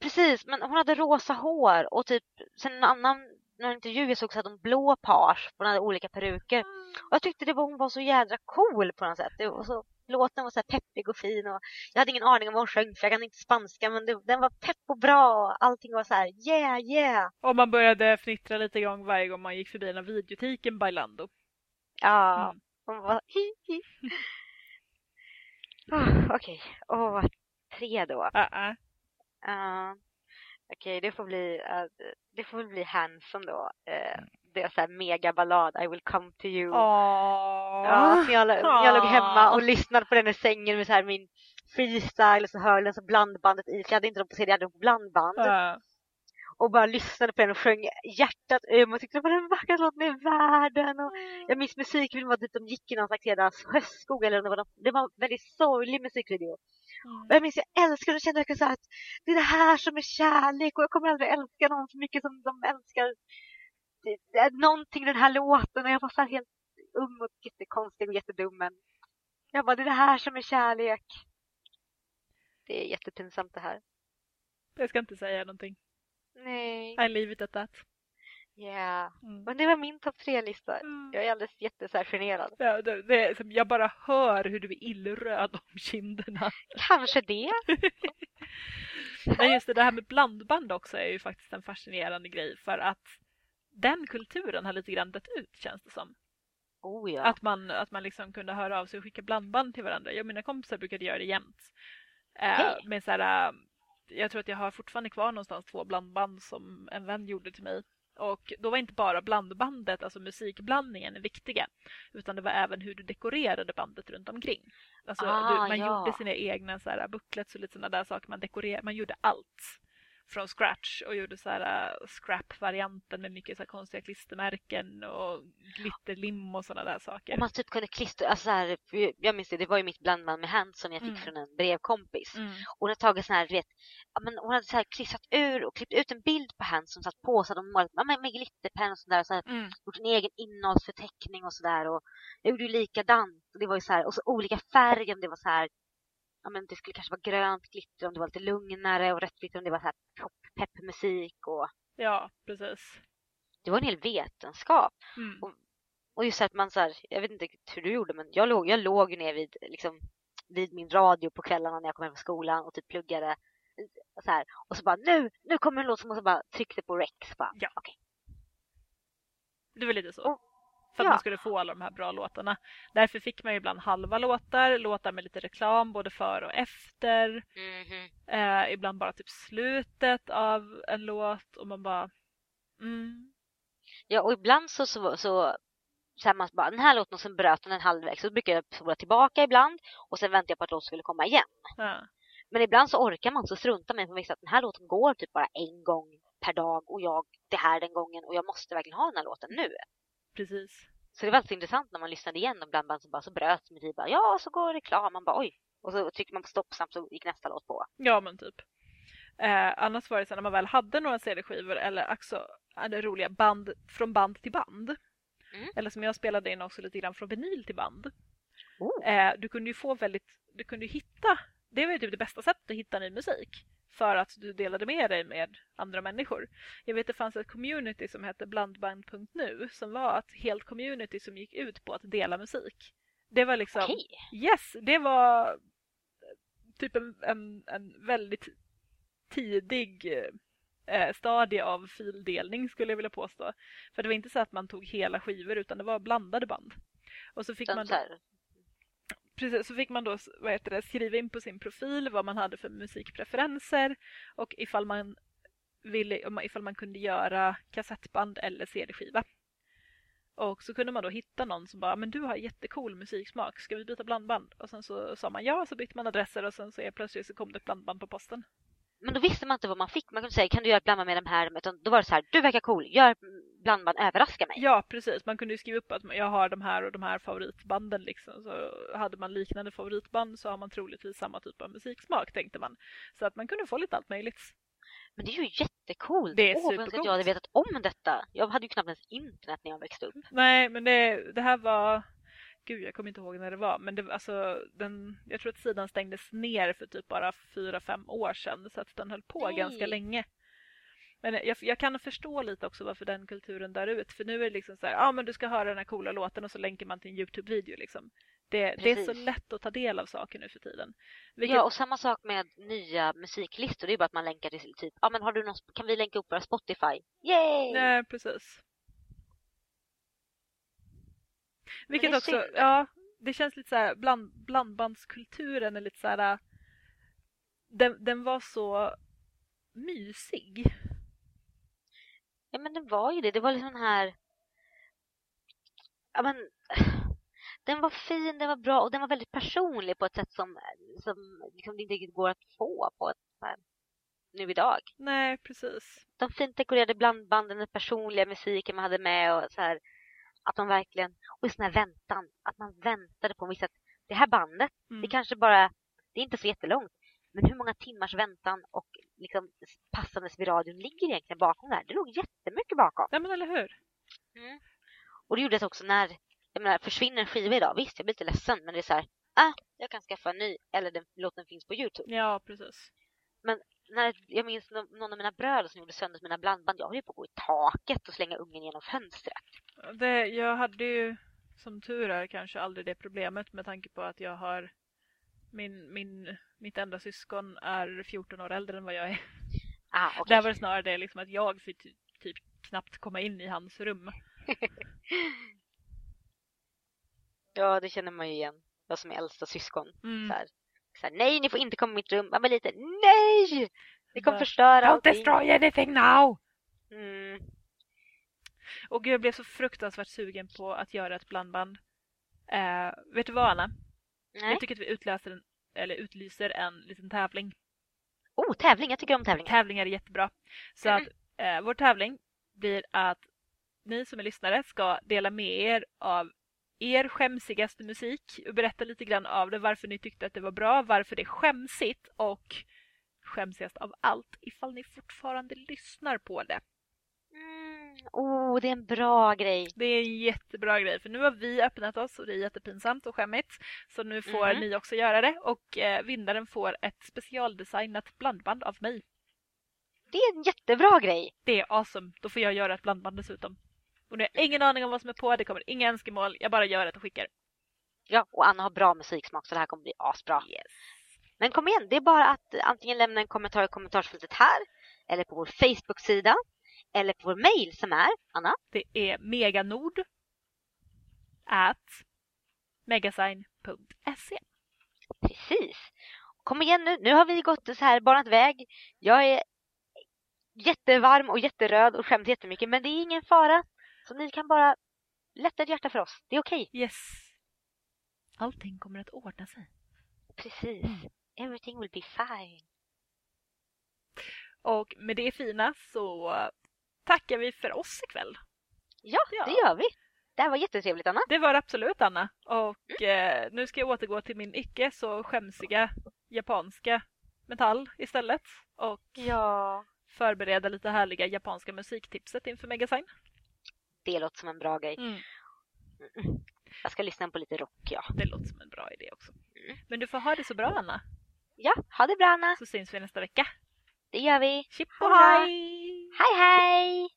Precis, men hon hade rosa hår och typ, sen en annan, någon intervju jag såg så hade hon blå page, hon hade olika peruker. Och jag tyckte det var, hon var så jädra cool på något sätt. Det var så, låten var så peppig och fin och jag hade ingen aning om vad hon sjöng för jag kan inte spanska men det, den var pepp och bra och allting var så här yeah yeah. Och man började fnittra lite igång varje gång man gick förbi den här videotiken Bailando. Ja, Mm. hon var hi hi. Oh, Okej, åh, tre då. Äh, äh. Uh, Okej, det får bli uh, det får bli Hanson då. Uh, är så här mega ballad I will come to you. Åh. Ja, så jag, jag låg hemma och lyssnade på den i sängen med så här min freestyle och så hörde den så blandbandet i. För jag hade inte dem på CD, jag hade dem på blandband. Äh. Och bara lyssnade på den och sjöng hjärtat öm och tyckte det var den vackraste låten i världen. Och jag minns musikvideon var typ de gick i någon slags jävla höstskog eller det var, någon- det var en väldigt sorglig musikvideo. Och jag minns jag älskade och kände verkligen så att det är det här som är kärlek och jag kommer aldrig älska någon så mycket som de älskar det, är någonting i den här låten och jag var så helt ung och jättekonstig och jättedum men jag bara det är det här som är kärlek. Det är jättepinsamt det här. Jag ska inte säga någonting. Nej. I leave it at that. Yeah. Mm. Men det var min topp tre-lista. Mm. Jag är alldeles jätte så här generad. Ja, det, det jag bara hör hur du är illröd om kinderna. Kanske det. Men just det, det här med blandband också är ju faktiskt en fascinerande grej för att den kulturen har lite grann dött ut känns det som. Oh ja. Att man, att man liksom kunde höra av sig och skicka blandband till varandra. Jag och mina kompisar brukade göra det jämt. Eh, Okej. med så här, eh, jag tror att jag har fortfarande kvar någonstans två blandband som en vän gjorde till mig. Och då var inte bara blandbandet, alltså musikblandningen, viktiga. Utan det var även hur du dekorerade bandet runt omkring. Alltså, Ah, du, man ja. gjorde sina egna så här, booklets och lite sådana där saker. Man dekorerade, man gjorde allt från scratch och gjorde så här uh, scrap-varianten med mycket så konstiga klistermärken och glitterlim och sådana där saker. Om man typ kunde klistra, alltså så här, jag minns det, det var ju mitt blandband med hand som jag fick Mm. från en brevkompis. Mm. Hon hade tagit sån här, du vet, men hon hade så här klistrat ur och klippt ut en bild på hand som satt på så hade hon målat men med glitterpenna och sådär. Så här, Mm. gjort en egen innehållsförteckning och sådär. Och jag gjorde ju likadant. Och det var ju så här, och så olika färger det var så här, ja men det skulle kanske vara grönt glitter om det var lite lugnare och rött glitter om det var så här pop, peppmusik och Ja, precis. det var en hel vetenskap. Mm. Och just att man så här, jag vet inte hur du gjorde men jag låg, jag låg ner vid, liksom, vid min radio på kvällarna när jag kom hem från skolan och typ pluggade. Och, så här, och så bara nu, nu kommer en låt som och så bara tryckte på rec. Bara, Ja. okej. Det var lite så. Och- för att ja. man skulle få alla de här bra låtarna. Därför fick man ju ibland halva låtar, låtar med lite reklam både före och efter. Mhm. Eh, ibland bara typ slutet av en låt och man bara... Mm. Ja och ibland så, så, så så här man bara, den här låten och sen bröt den en halvvägs. Så brukar jag spola tillbaka ibland och sen väntar jag på att låten skulle komma igen. Ja. Men ibland så orkar man så strunta med att att den här låten går typ bara en gång per dag och jag det här den gången och jag måste verkligen ha den här låten nu. Precis. Så det var alltid intressant när man lyssnade igen och bland band så bara så bröt med tid bara ja så går reklam man bara oj och så tryckte man på stopp snabbt så gick nästa låt på. Ja men typ. Eh, annars var det så när man väl hade några CD-skivor eller också det roliga band från band till band. Mm. Eller som jag spelade in också lite grann från vinyl till band. Oh. Eh, du kunde ju få väldigt, du kunde ju hitta, det var ju typ det bästa sättet att hitta ny musik. För att du delade med dig med andra människor. Jag vet det fanns ett community som hette blandband.nu som var ett helt community som gick ut på att dela musik. Det var liksom, Okej. yes, det var eh, typ en, en, en väldigt tidig eh, stadie av fildelning skulle jag vilja påstå. För det var inte så att man tog hela skivor utan det var blandade band. Och så fick Sen man så här, precis, så fick man då vad heter det, skriva in på sin profil vad man hade för musikpreferenser och ifall man, ville, ifall man kunde göra kassettband eller CD-skiva. Och så kunde man då hitta någon som bara, men du har jättecool musiksmak, ska vi byta blandband? Och sen så sa man ja, så bytte man adresser och sen så är plötsligt så kom det ett blandband på posten. Men då visste man inte vad man fick. Man kunde säga, kan du göra ett blandband med de här? Utan då var det så här, du verkar cool, gör blandband, överraska mig. Ja, precis. Man kunde skriva upp att jag har de här och de här favoritbanden liksom. Så hade man liknande favoritband så har man troligtvis samma typ av musiksmak, tänkte man. Så att man kunde få lite allt möjligt. Men det är ju jättecoolt. Det är Åh, supercoolt. att jag hade vetat om detta. Jag hade ju knappt ens internet när jag växte upp. Nej, men det, det här var... Gud, jag kommer inte ihåg när det var. Men det, alltså, den, jag tror att sidan stängdes ner för typ bara fyra fem år sedan. Så att den höll på Nej. ganska länge. Men jag, jag, kan förstå lite också varför den kulturen dör ut. För nu är det liksom så här, ja ah, men du ska höra den här coola låten och så länkar man till en Youtube-video liksom. Det, det, är så lätt att ta del av saker nu för tiden. Vilket... Ja, och samma sak med nya musiklistor. Det är bara att man länkar till typ, ja men har du någon, kan vi länka upp våra Spotify? Yay! Nej, precis. Vilket också, synd. ja, det känns lite så här, bland, blandbandskulturen är lite så här, den, den var så mysig. Ja men den var ju det, det var liksom den här, ja men den var fin, den var bra och den var väldigt personlig på ett sätt som, som liksom inte riktigt går att få på ett här, nu idag. Nej, precis. De fint dekorerade blandbanden, den personliga musiken man hade med och så här att man verkligen, och den här väntan, att man väntade på att det här bandet, mm. det kanske bara, det är inte så jättelångt, men hur många timmars väntan och liksom passandes vid radion ligger egentligen bakom det här? Det låg jättemycket bakom. Ja, men eller hur? Mm. Och det gjordes också när jag menar, försvinner en skiva idag, visst jag blir lite ledsen men det är så här, ah, jag kan skaffa en ny eller den låten finns på Youtube. Ja, precis. Men när jag minns någon av mina bröder som gjorde sönder mina blandband, jag höll på att gå i taket och slänga ungen genom fönstret. Det, jag hade ju som tur är kanske aldrig det problemet med tanke på att jag har min, min, mitt enda syskon är 14 år äldre än vad jag är. Ah, okay. Där var det snarare det liksom att jag fick typ knappt komma in i hans rum. Ja, det känner man ju igen. Jag som är äldsta syskon. Mm. Så här, så här, nej, ni får inte komma i mitt rum. Man blir lite, nej! Ni kommer förstöra Don't allting. destroy anything now! Mm. Och jag blev så fruktansvärt sugen på att göra ett blandband. Eh, vet du vad, Anna? Nej. Jag tycker att vi utlöser en, eller utlyser en liten tävling. Oh, tävling! Jag tycker om tävlingar. Tävlingar är jättebra. Så mm. att eh, vår tävling blir att ni som är lyssnare ska dela med er av er skämsigaste musik och berätta lite grann av det, varför ni tyckte att det var bra, varför det är skämsigt och skämsigast av allt ifall ni fortfarande lyssnar på det. Mm, oh, det är en bra grej. Det är en jättebra grej för nu har vi öppnat oss och det är jättepinsamt och skämmigt. Så nu får mm. ni också göra det och eh, vinnaren får ett specialdesignat blandband av mig. Det är en jättebra grej. Det är awesome. Då får jag göra ett blandband dessutom. Och ni har ingen aning om vad som är på, det kommer inga önskemål, jag bara gör det och skickar. Ja, och Anna har bra musiksmak så det här kommer bli asbra. Yes. Men kom igen, det är bara att antingen lämna en kommentar i kommentarsfältet här, eller på vår Facebook-sida, eller på vår mail som är, Anna? Det är meganord at megasign.se Precis. Kom igen nu, nu har vi gått så här banat väg. Jag är jättevarm och jätteröd och skämt jättemycket, men det är ingen fara. Så ni kan bara lätta ett hjärta för oss. Det är okej. Okay. Yes. Allting kommer att ordna sig. Precis. Mm. Everything will be fine. Och med det fina så tackar vi för oss ikväll. Ja, ja. det gör vi. Det här var jättetrevligt, Anna. Det var det absolut, Anna. Och mm. eh, nu ska jag återgå till min icke så skämsiga japanska metall istället. Och ja. förbereda lite härliga japanska musiktipset inför Megasign det låter som en bra grej. Mm. Jag ska lyssna på lite rock, ja. Det låter som en bra idé också. Mm. Men du får ha det så bra, Anna. Ja, ha det bra, Anna. Så syns vi nästa vecka. Det gör vi. Chip och hej! Hej, hej!